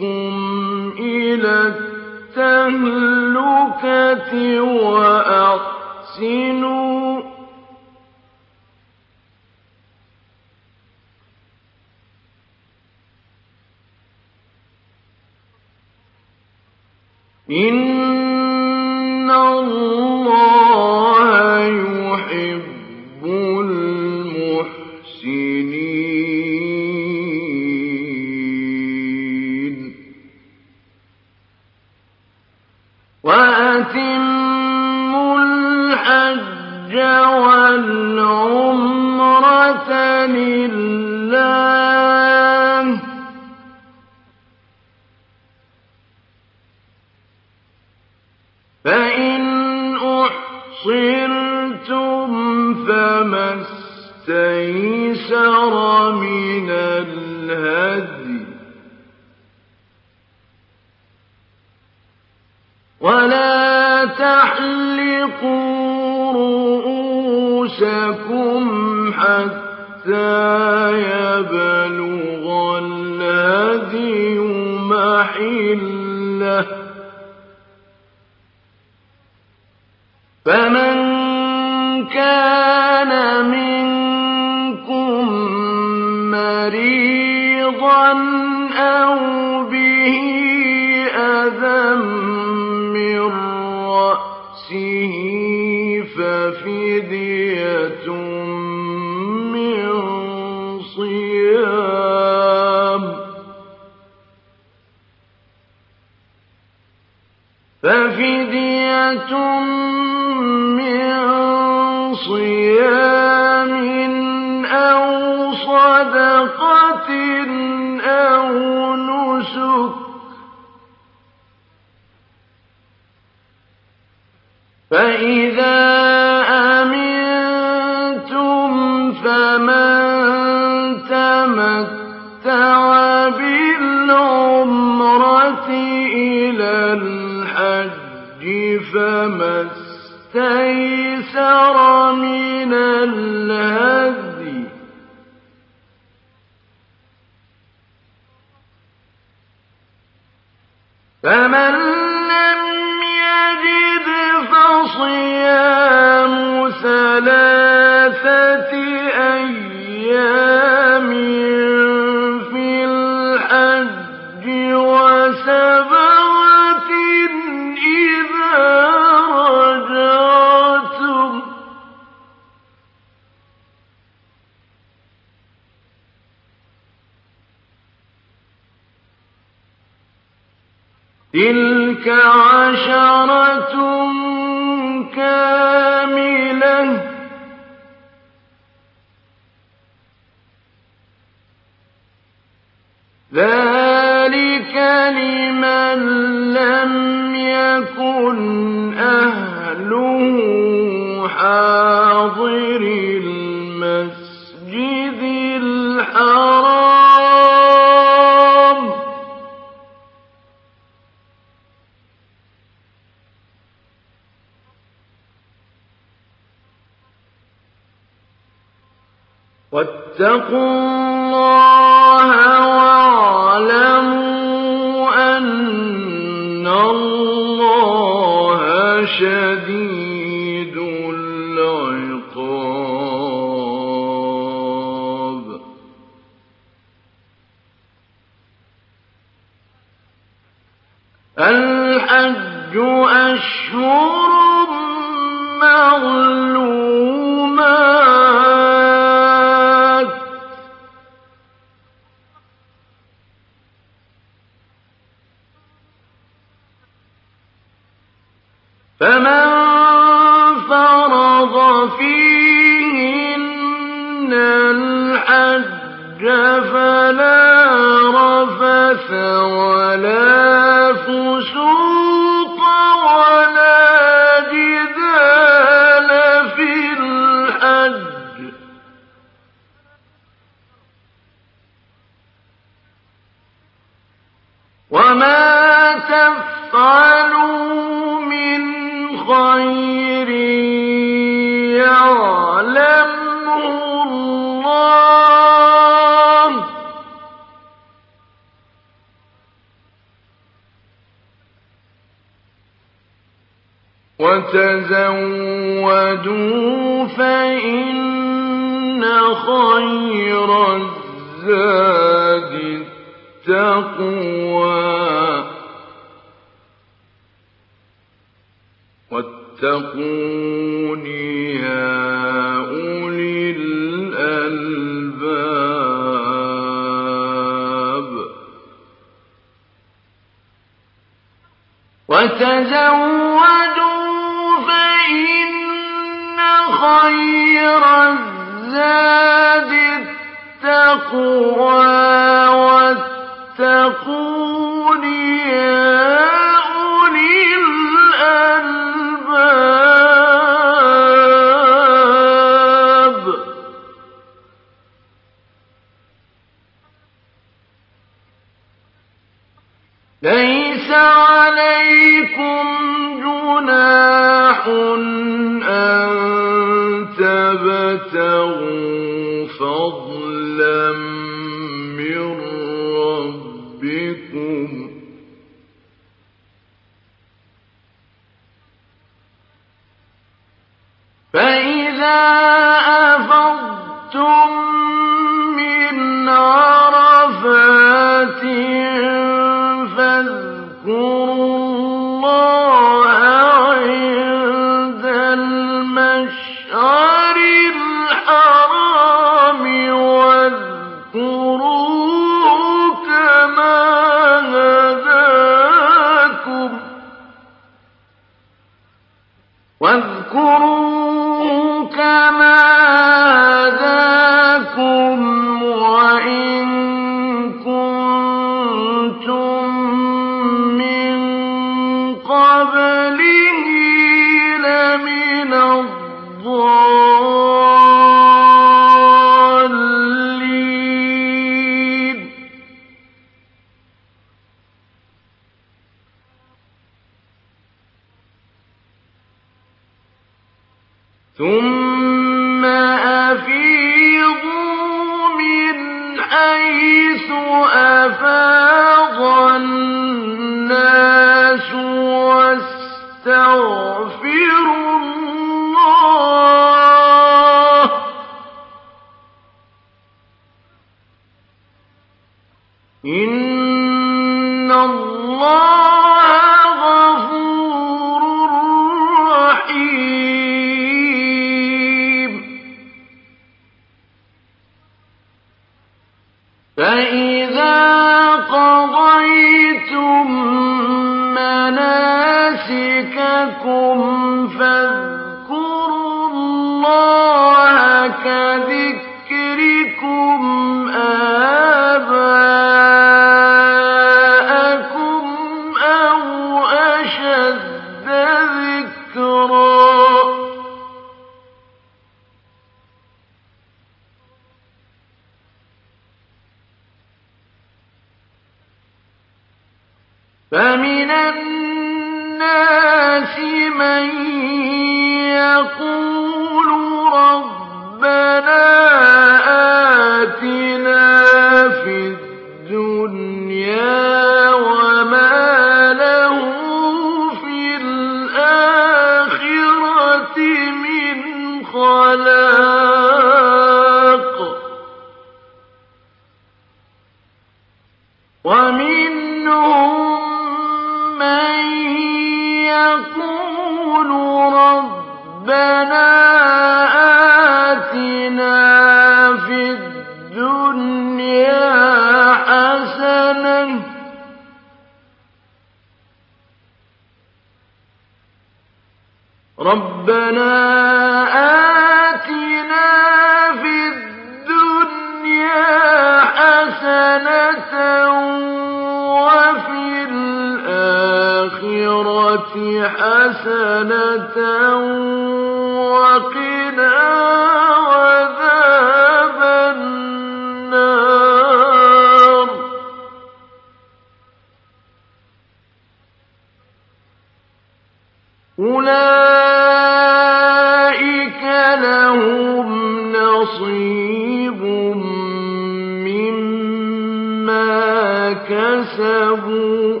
Speaker 1: كسبوا.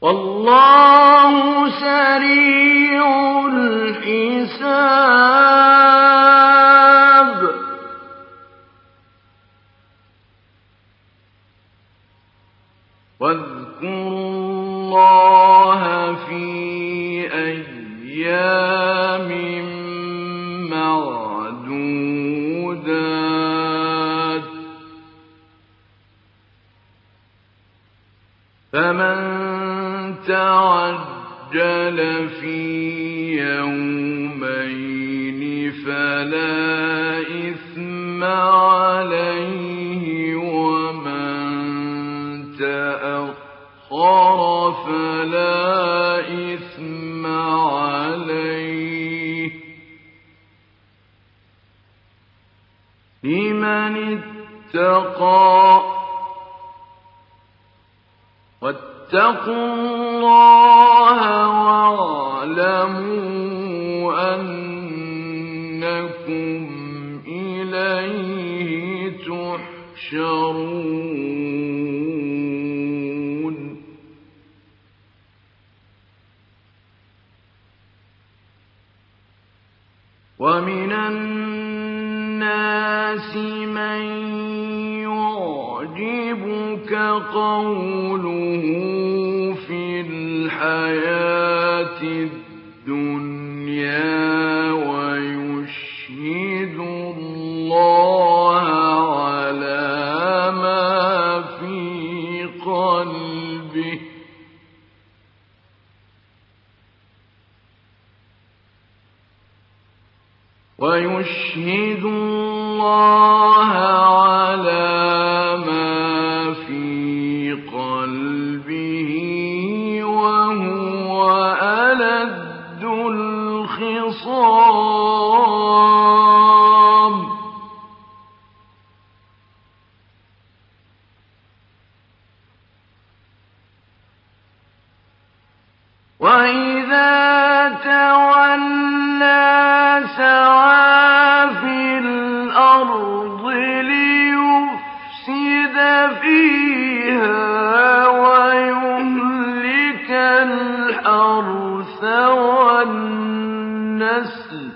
Speaker 1: والله سريع الحساب. واذكروا الله في أيام فمن تعجل في يومين فلا إثم عليه ومن تأخر فلا إثم عليه. لمن اتقى واتقوا الله واعلموا أنكم إليه تحشرون. ومن الناس من يعجبك قوله في الحياة الدنيا ويشهد الله على ما في قلبه ويشهد الله على الضام وإذا تولى سواء في الأرض ليفسد فيها ويملك الحرث والنسل النسل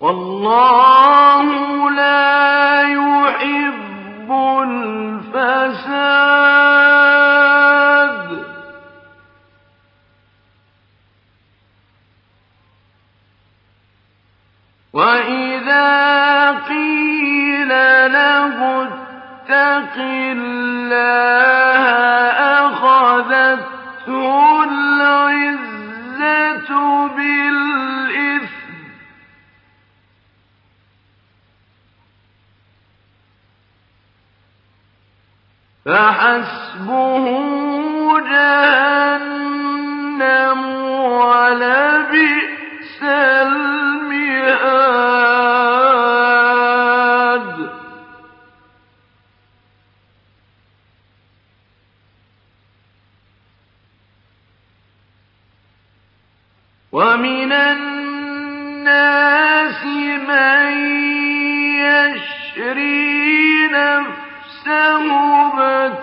Speaker 1: والله الله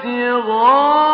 Speaker 1: ابتغاء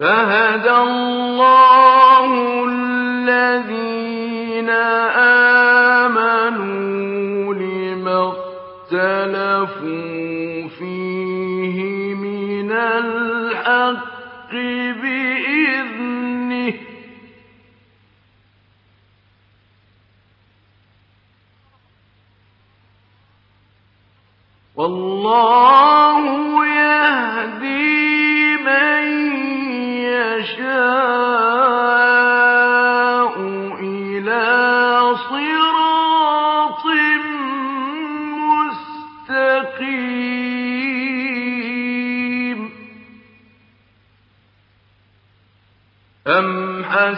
Speaker 1: فهدى الله الذين آمنوا لما اختلفوا فيه من الحق بإذنه. والله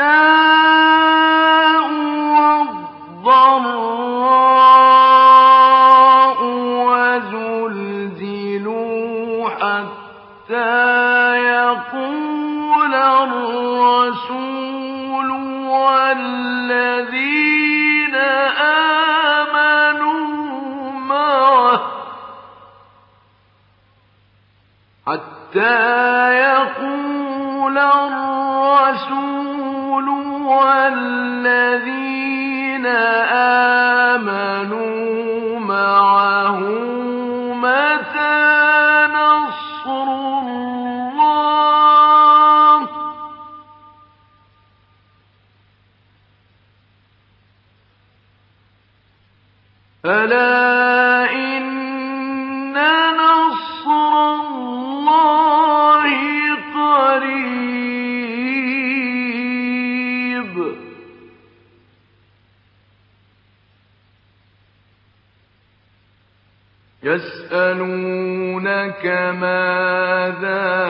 Speaker 1: البأساء والضراء وزلزلوا حتى يقول الرسول والذين آمنوا معه حتى والذين آمنوا ماذا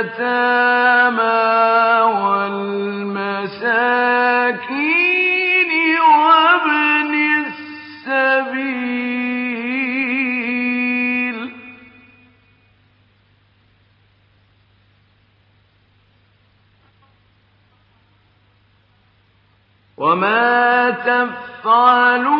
Speaker 1: واليتامى والمساكين وابن السبيل. وما تفعلوا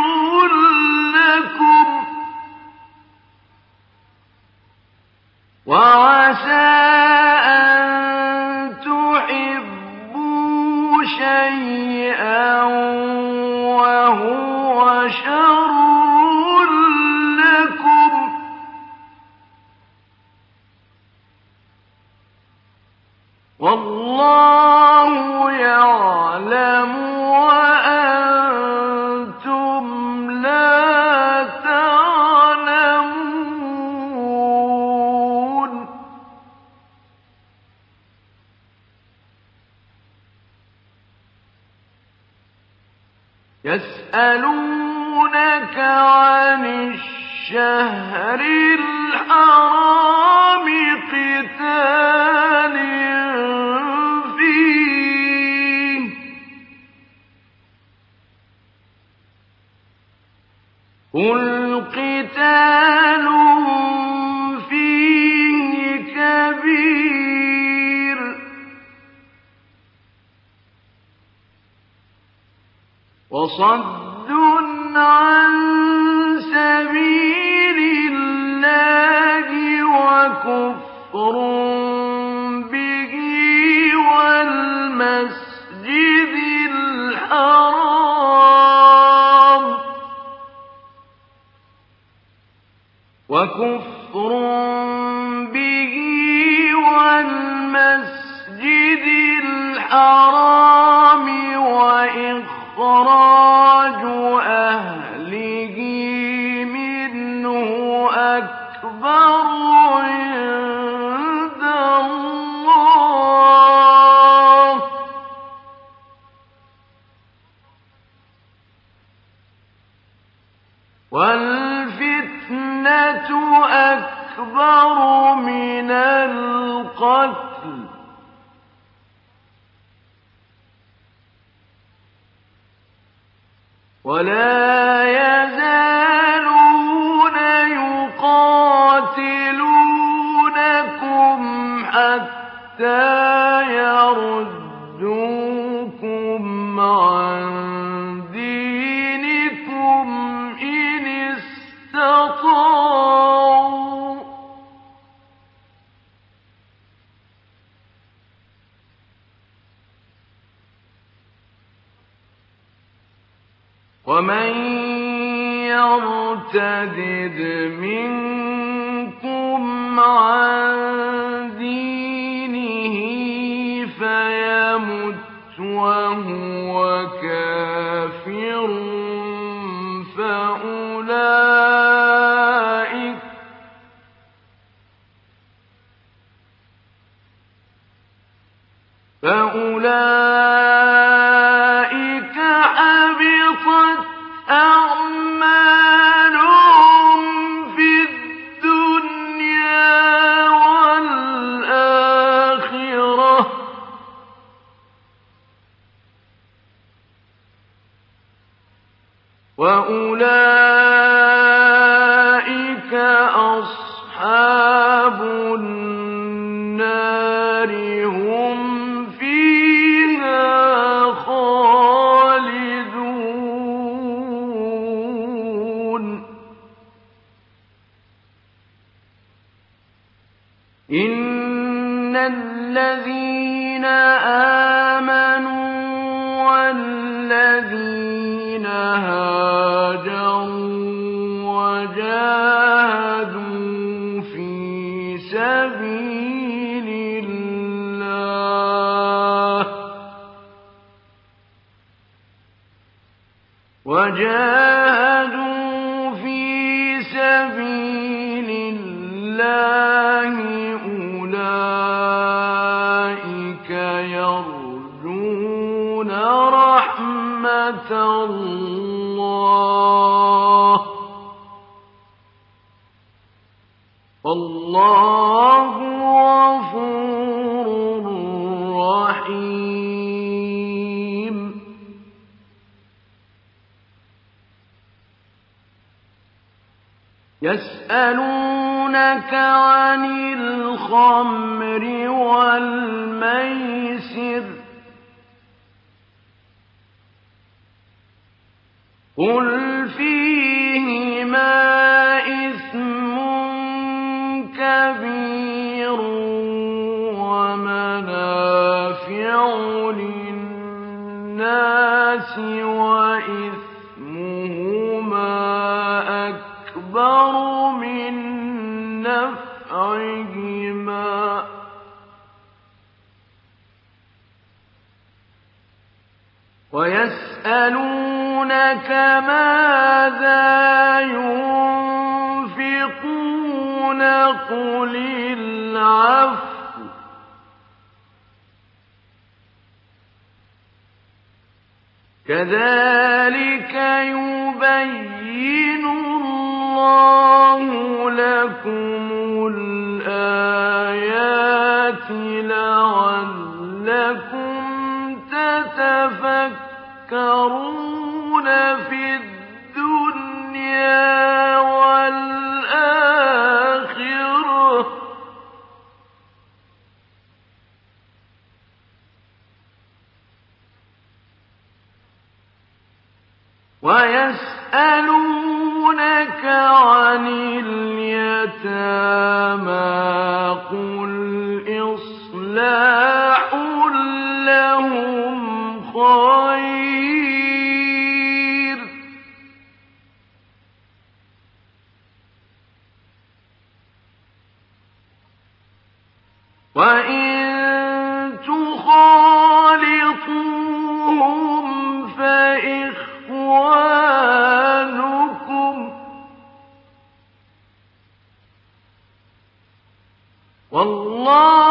Speaker 1: وعسى olsan ولا ويسألونك عن اليتامى قل إصلاح الله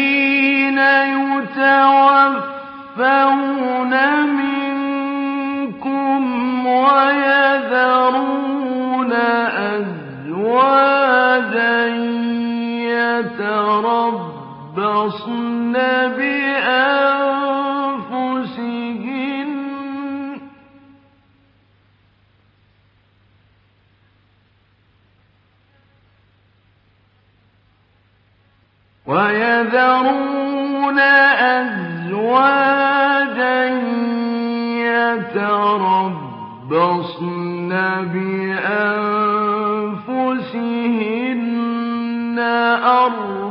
Speaker 1: يتربصن بأنفسهن ويذرون أزواجا يتربصن بأنفسهن أربعة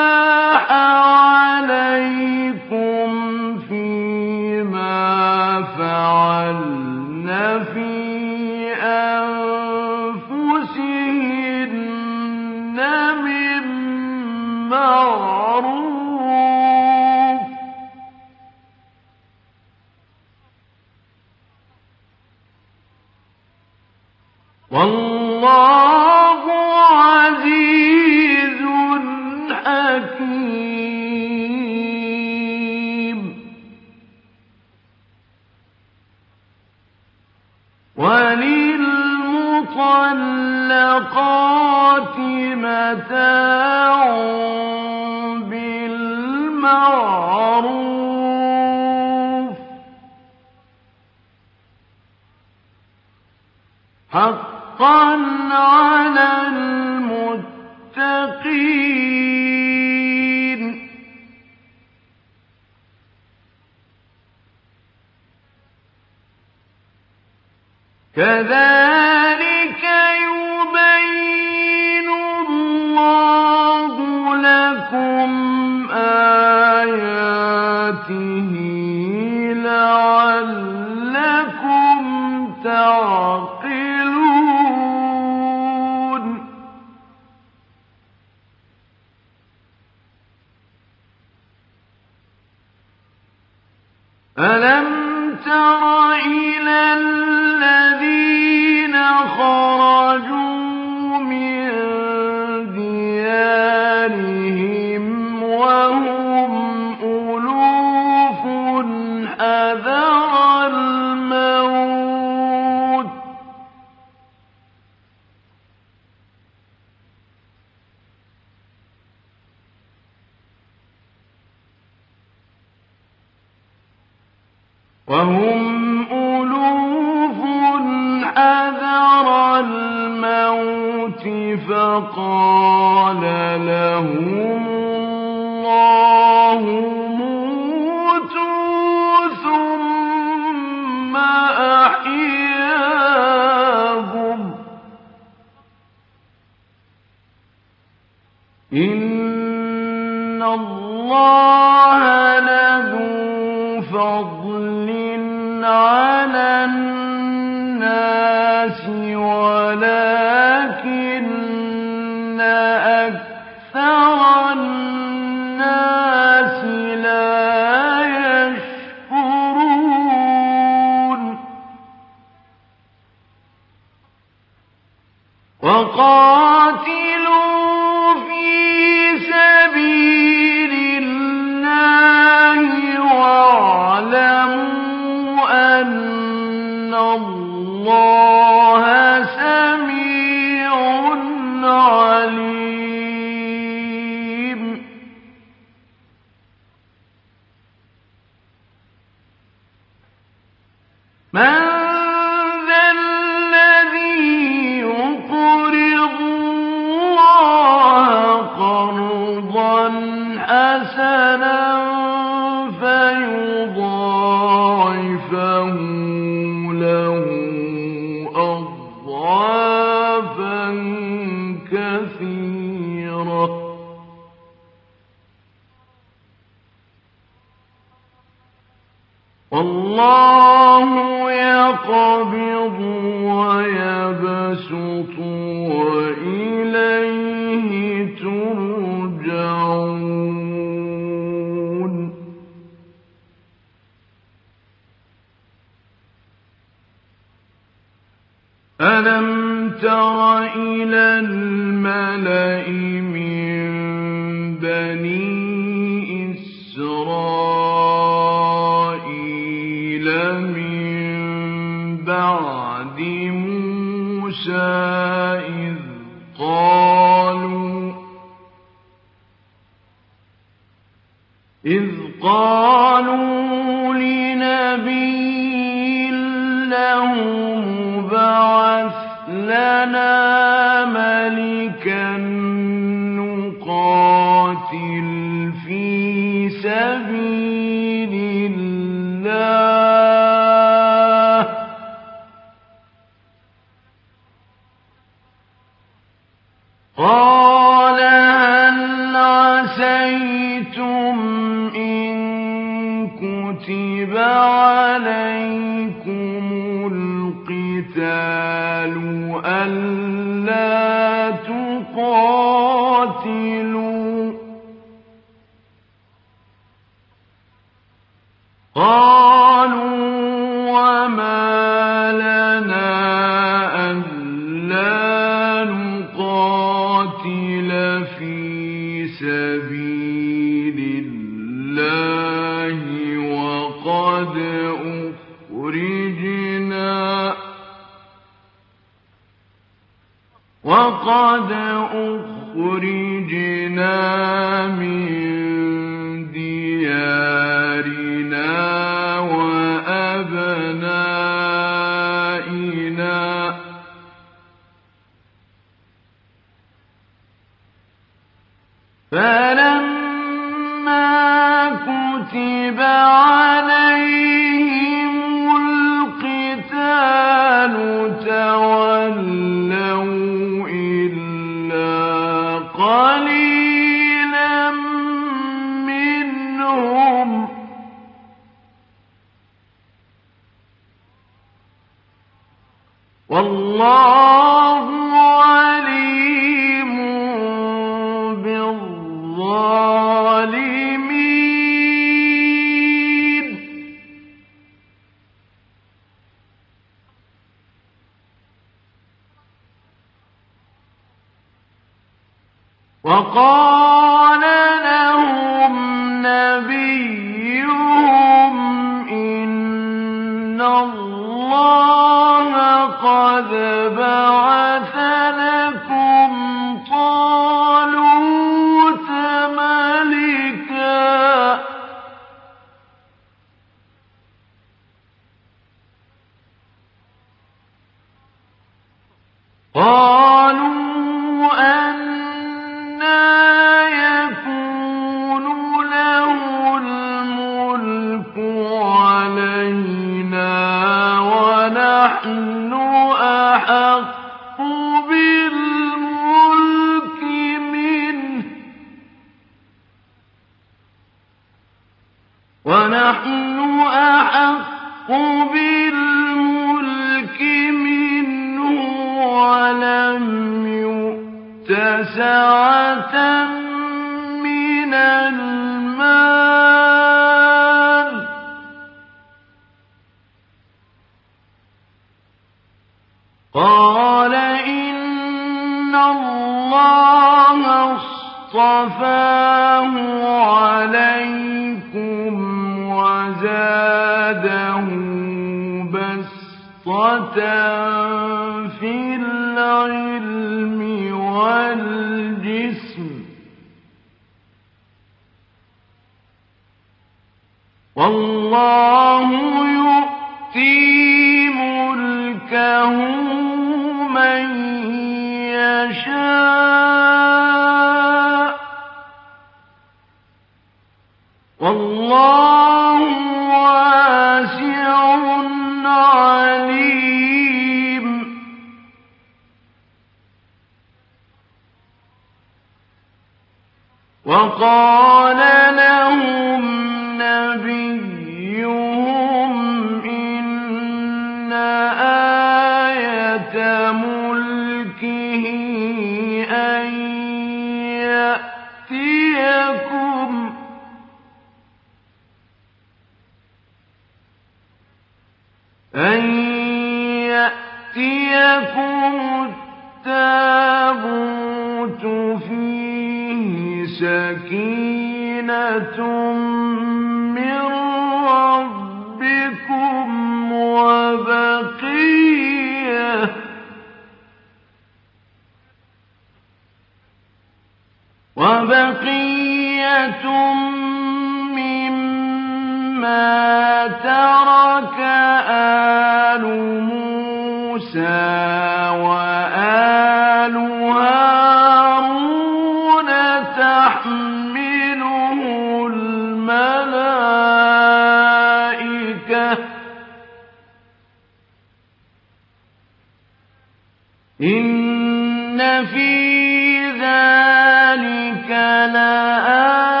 Speaker 1: إن في ذلك لآية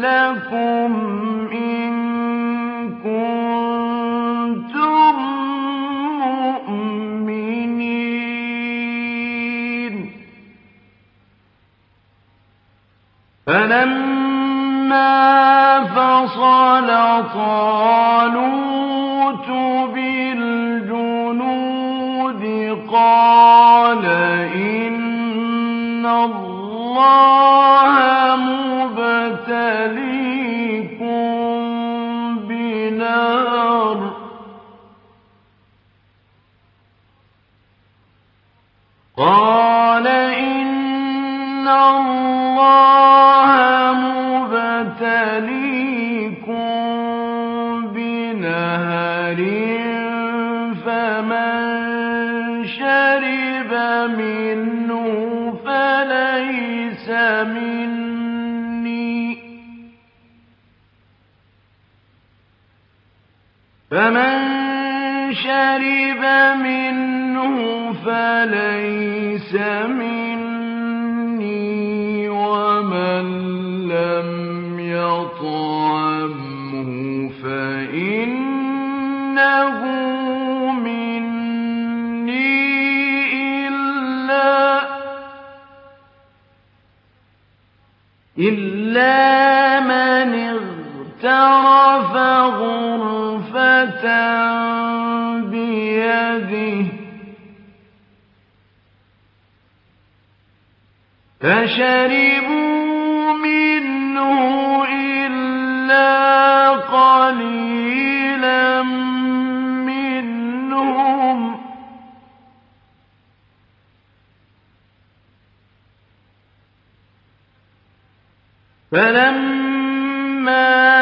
Speaker 1: لكم إن كنتم مؤمنين فلما فصل طالب الله فمن شرب منه فليس مني ومن لم يطعمه فإنه مني إلا إلا من اغترف غرورا فشربوا منه إلا قليلا منهم. فلما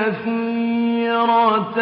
Speaker 1: كثيرة.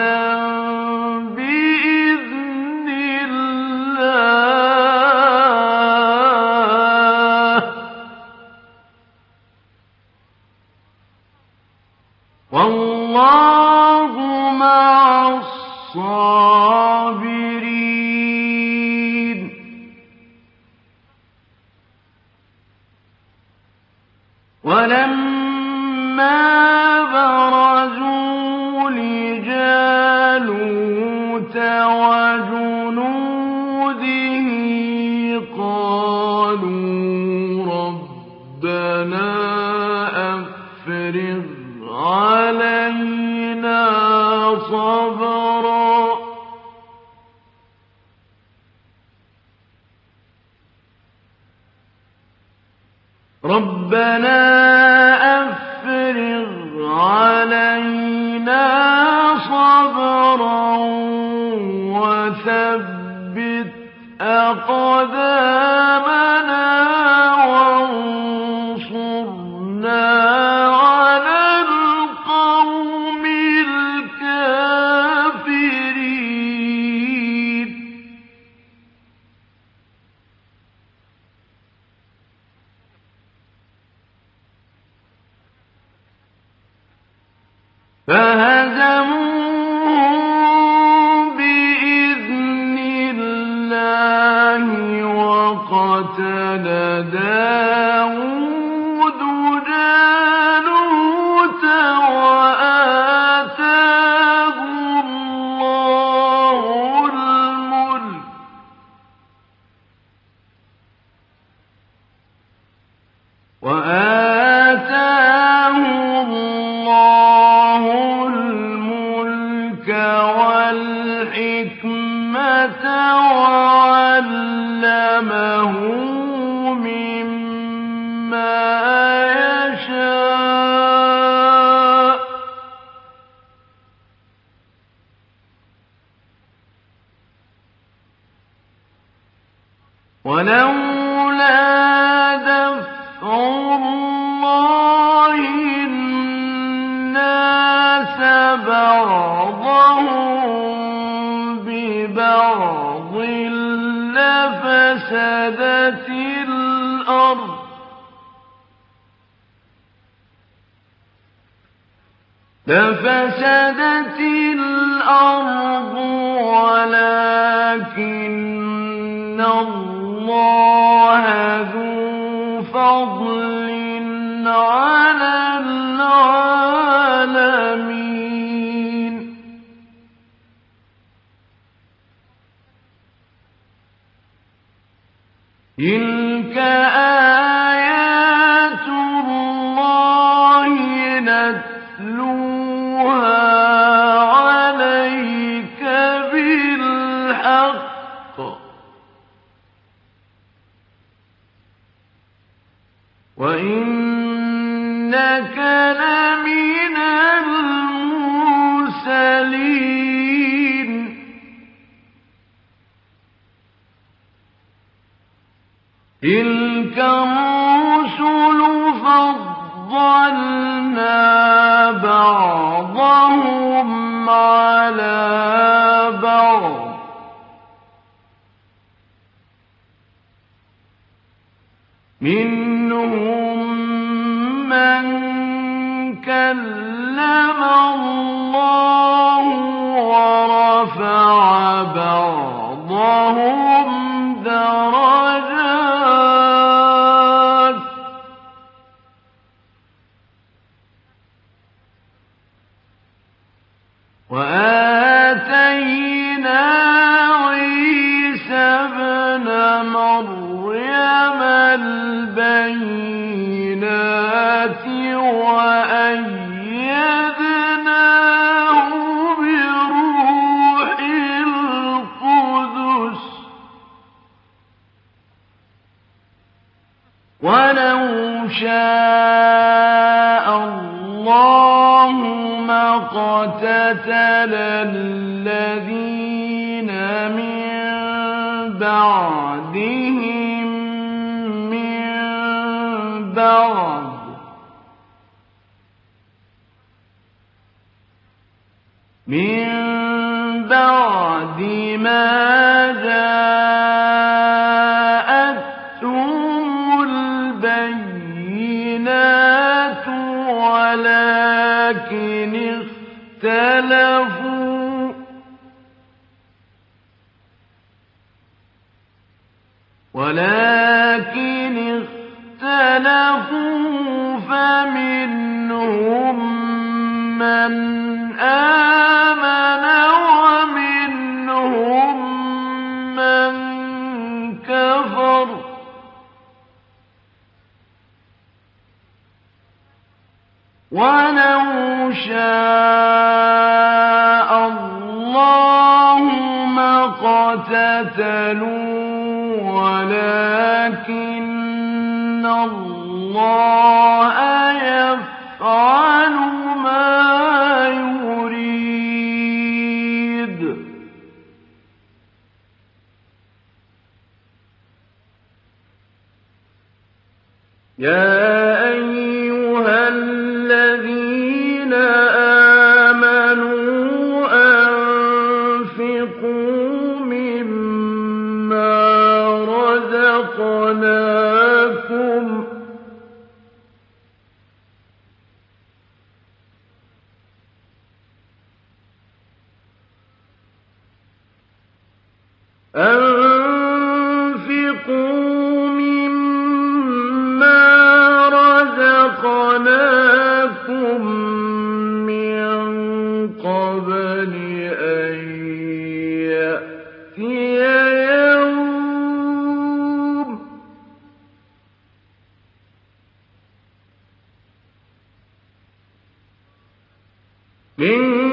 Speaker 1: إن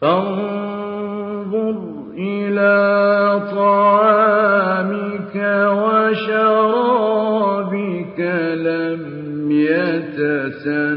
Speaker 1: فانظر إلى طعامك وشرابك لم يتسنه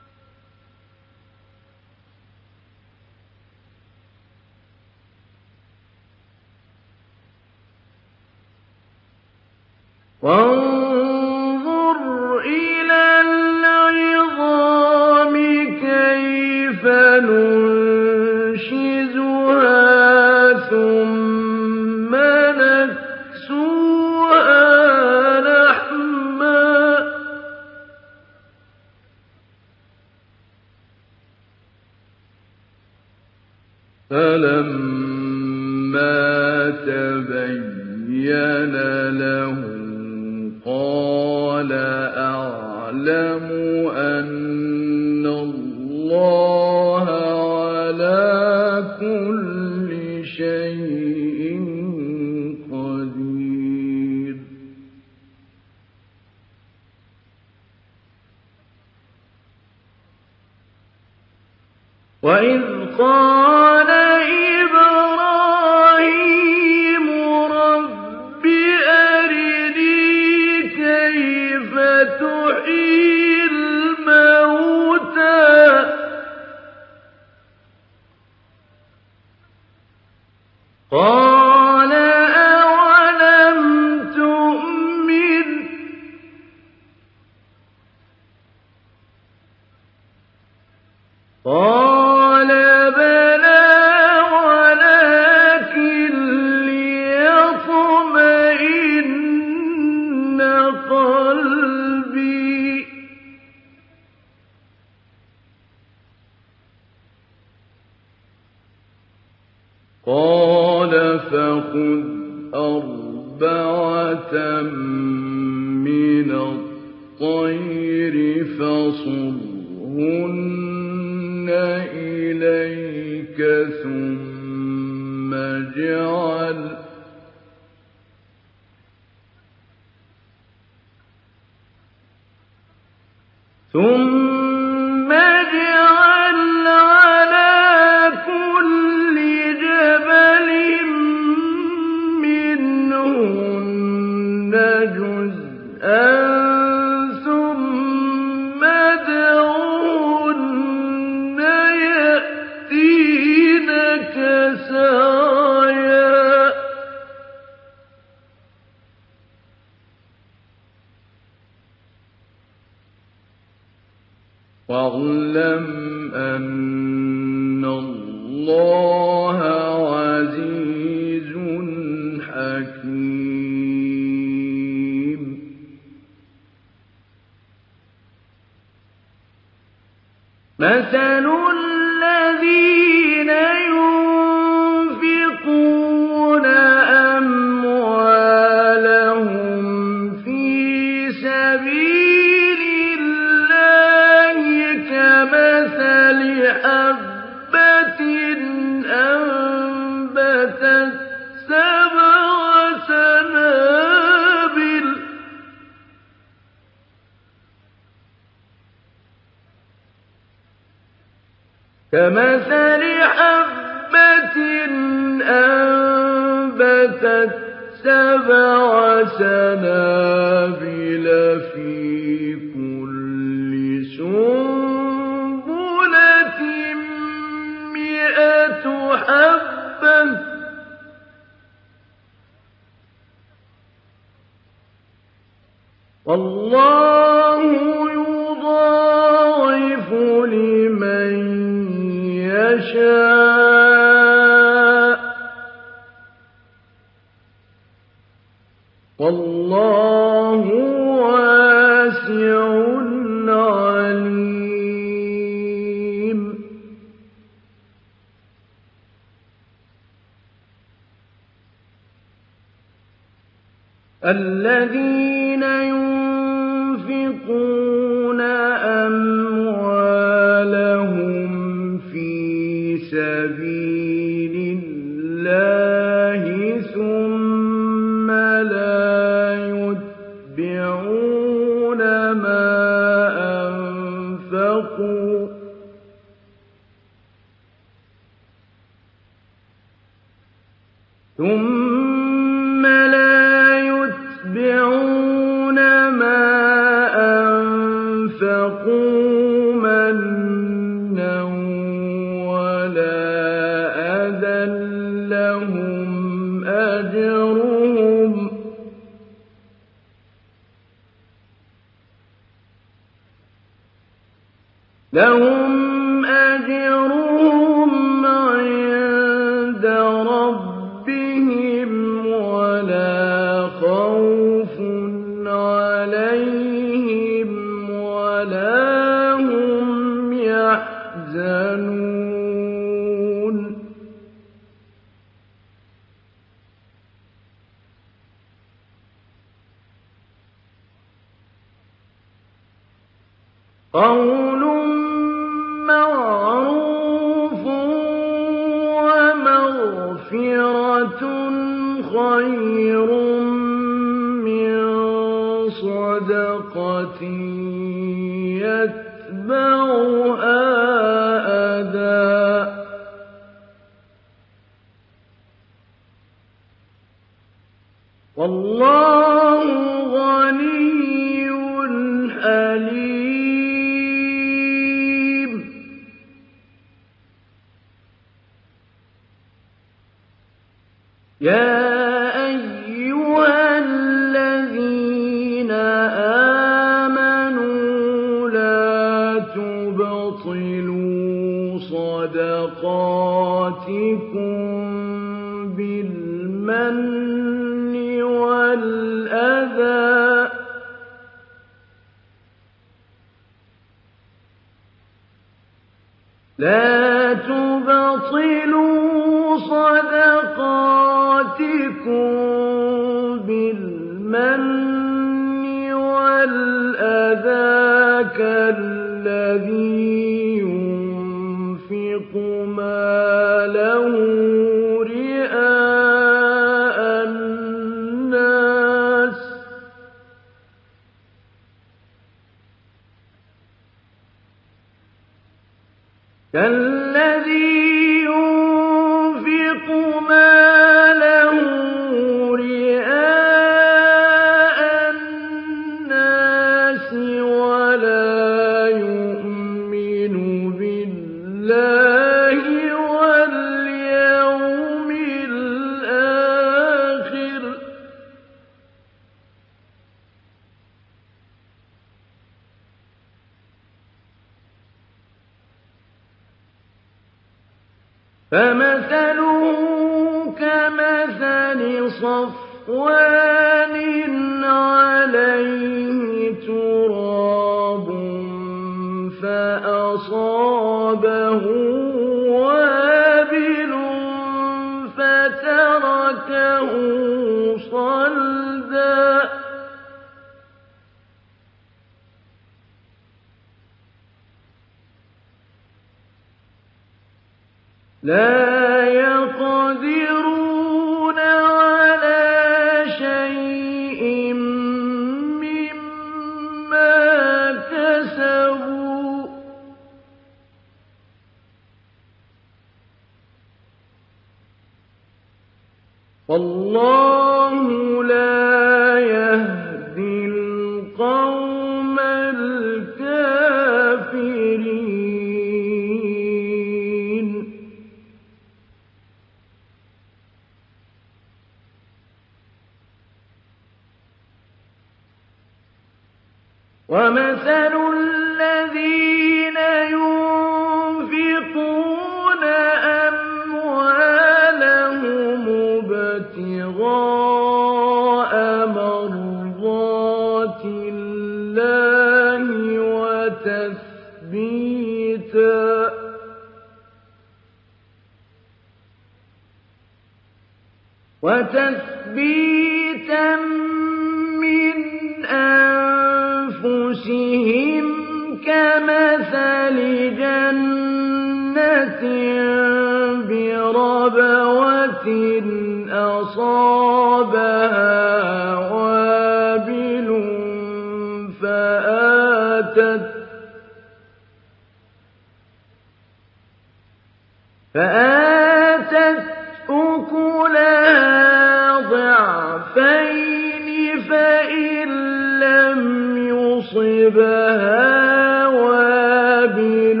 Speaker 1: يصبها وابل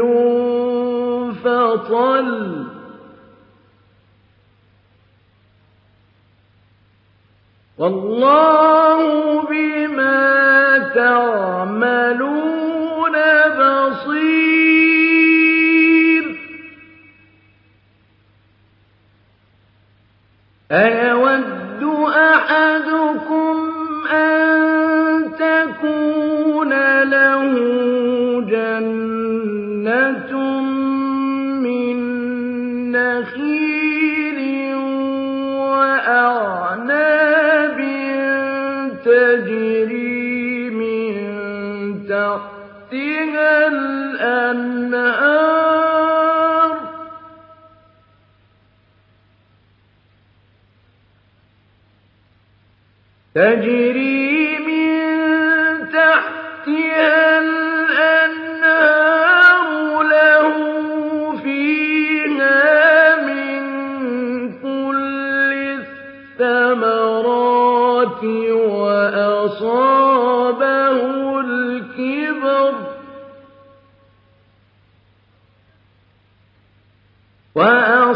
Speaker 1: فطل. والله بما تعملون بصير. أيود أحدكم الأنهار تجري من تحتها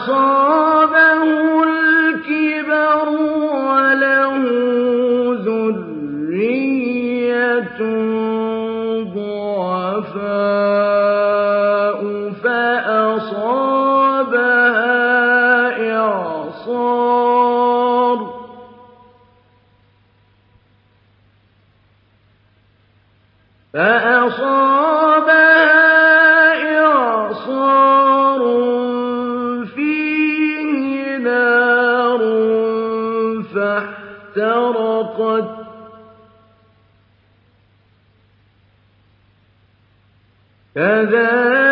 Speaker 1: رسول فقط كذلك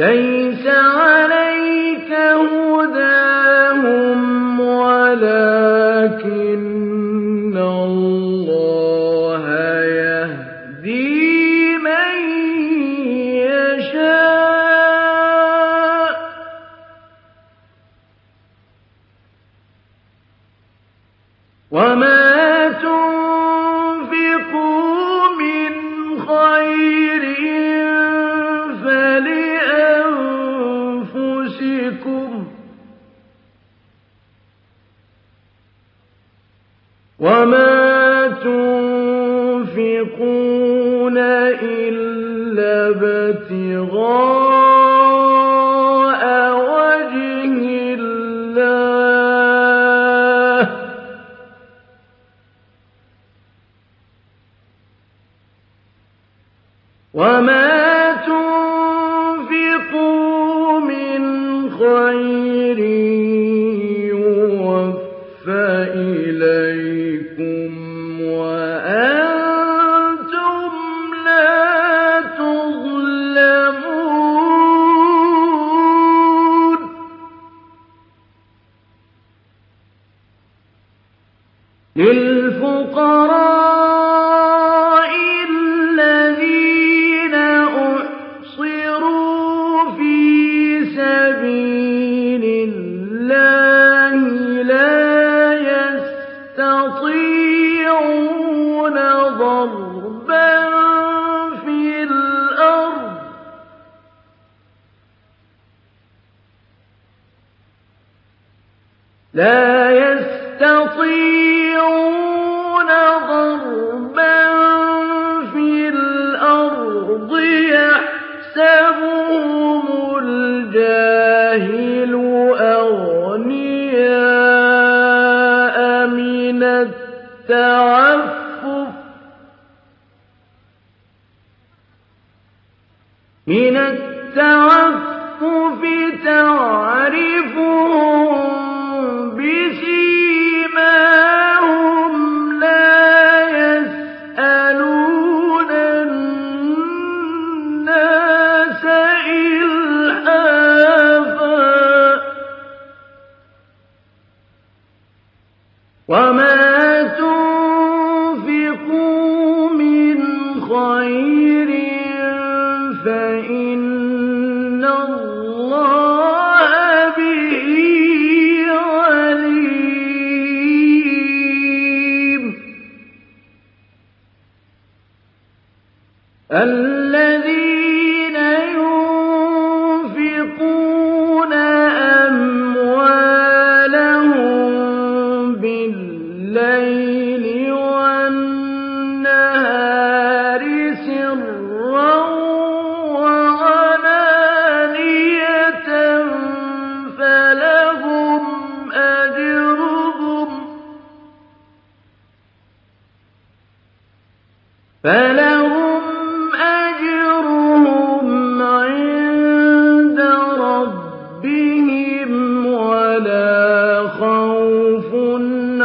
Speaker 1: ليس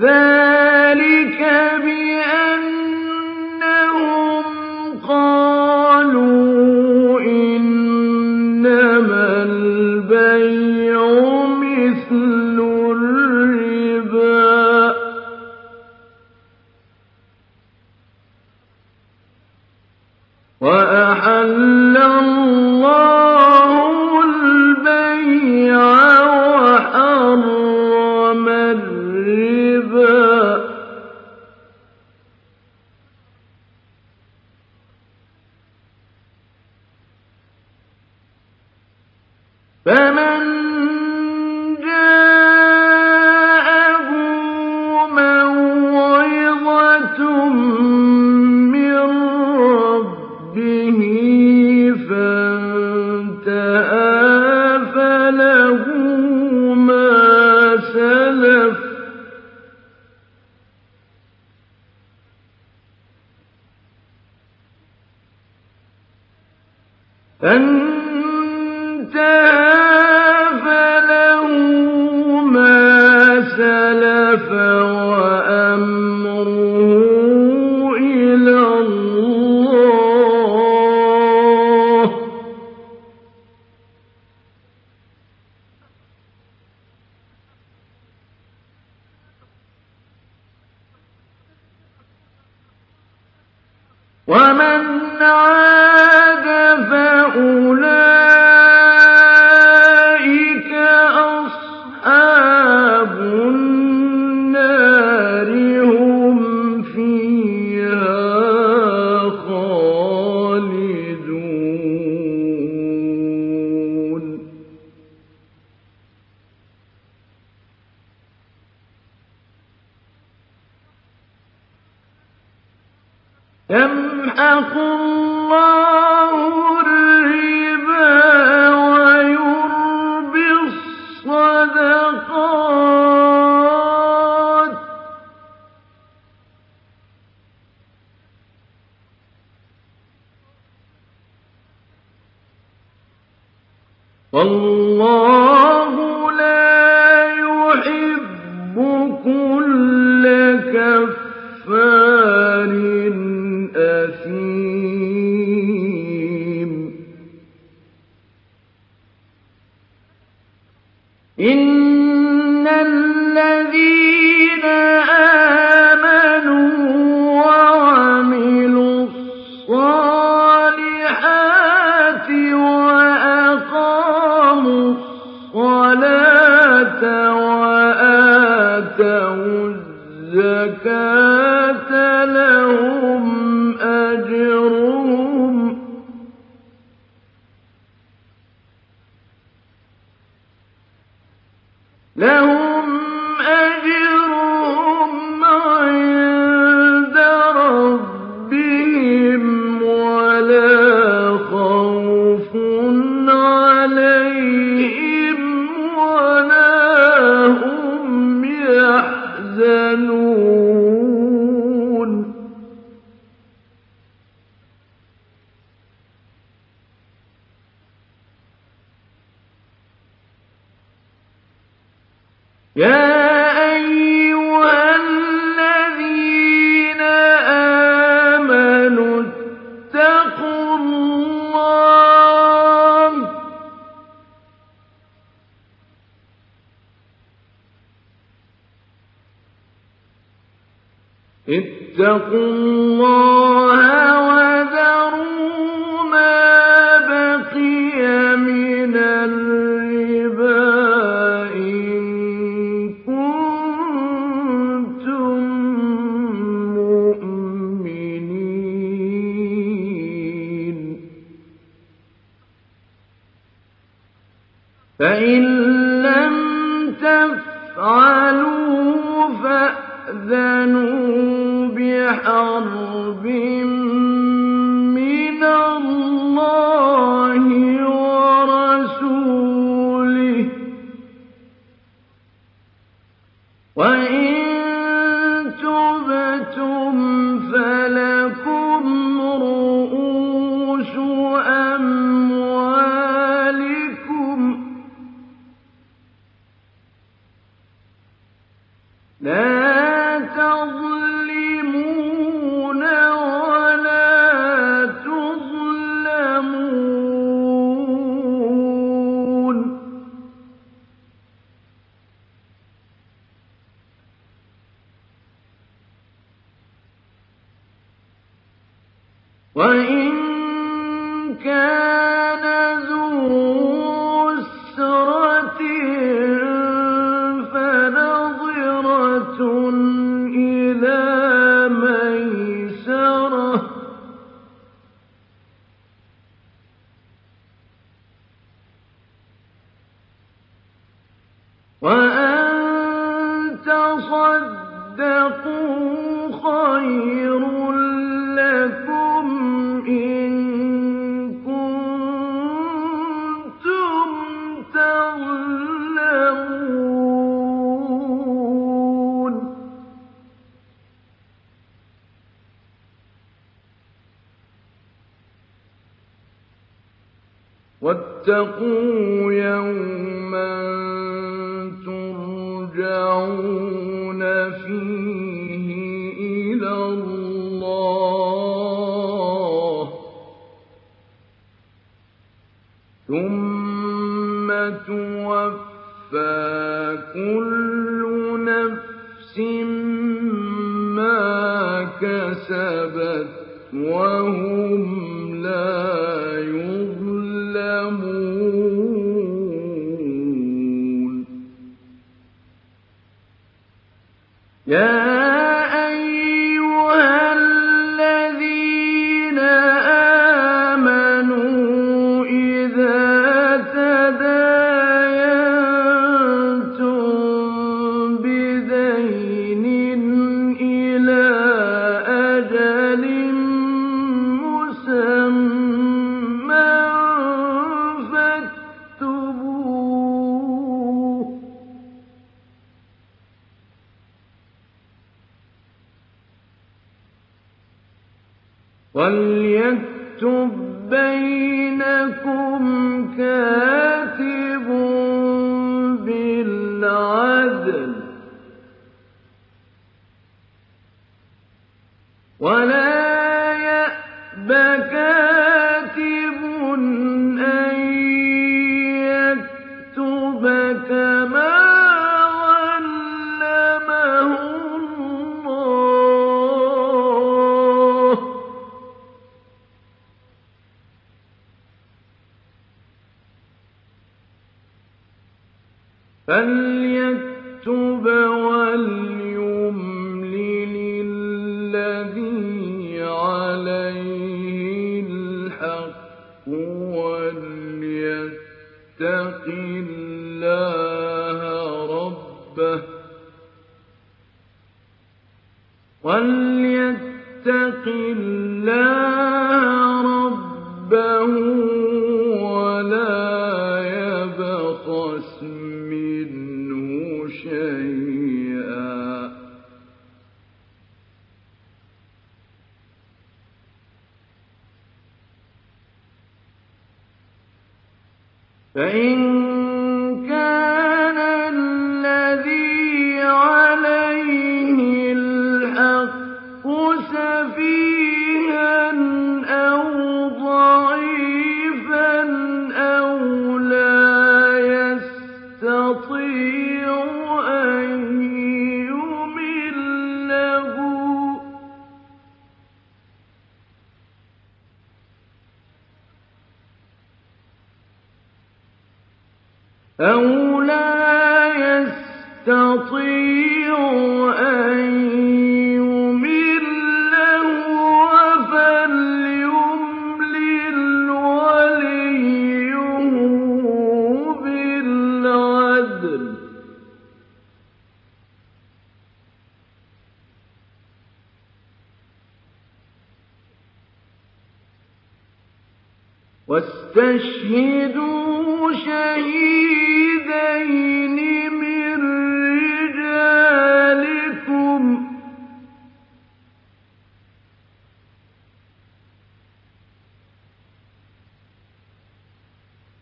Speaker 1: ذلك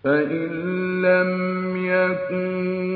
Speaker 1: فإن لم يكونا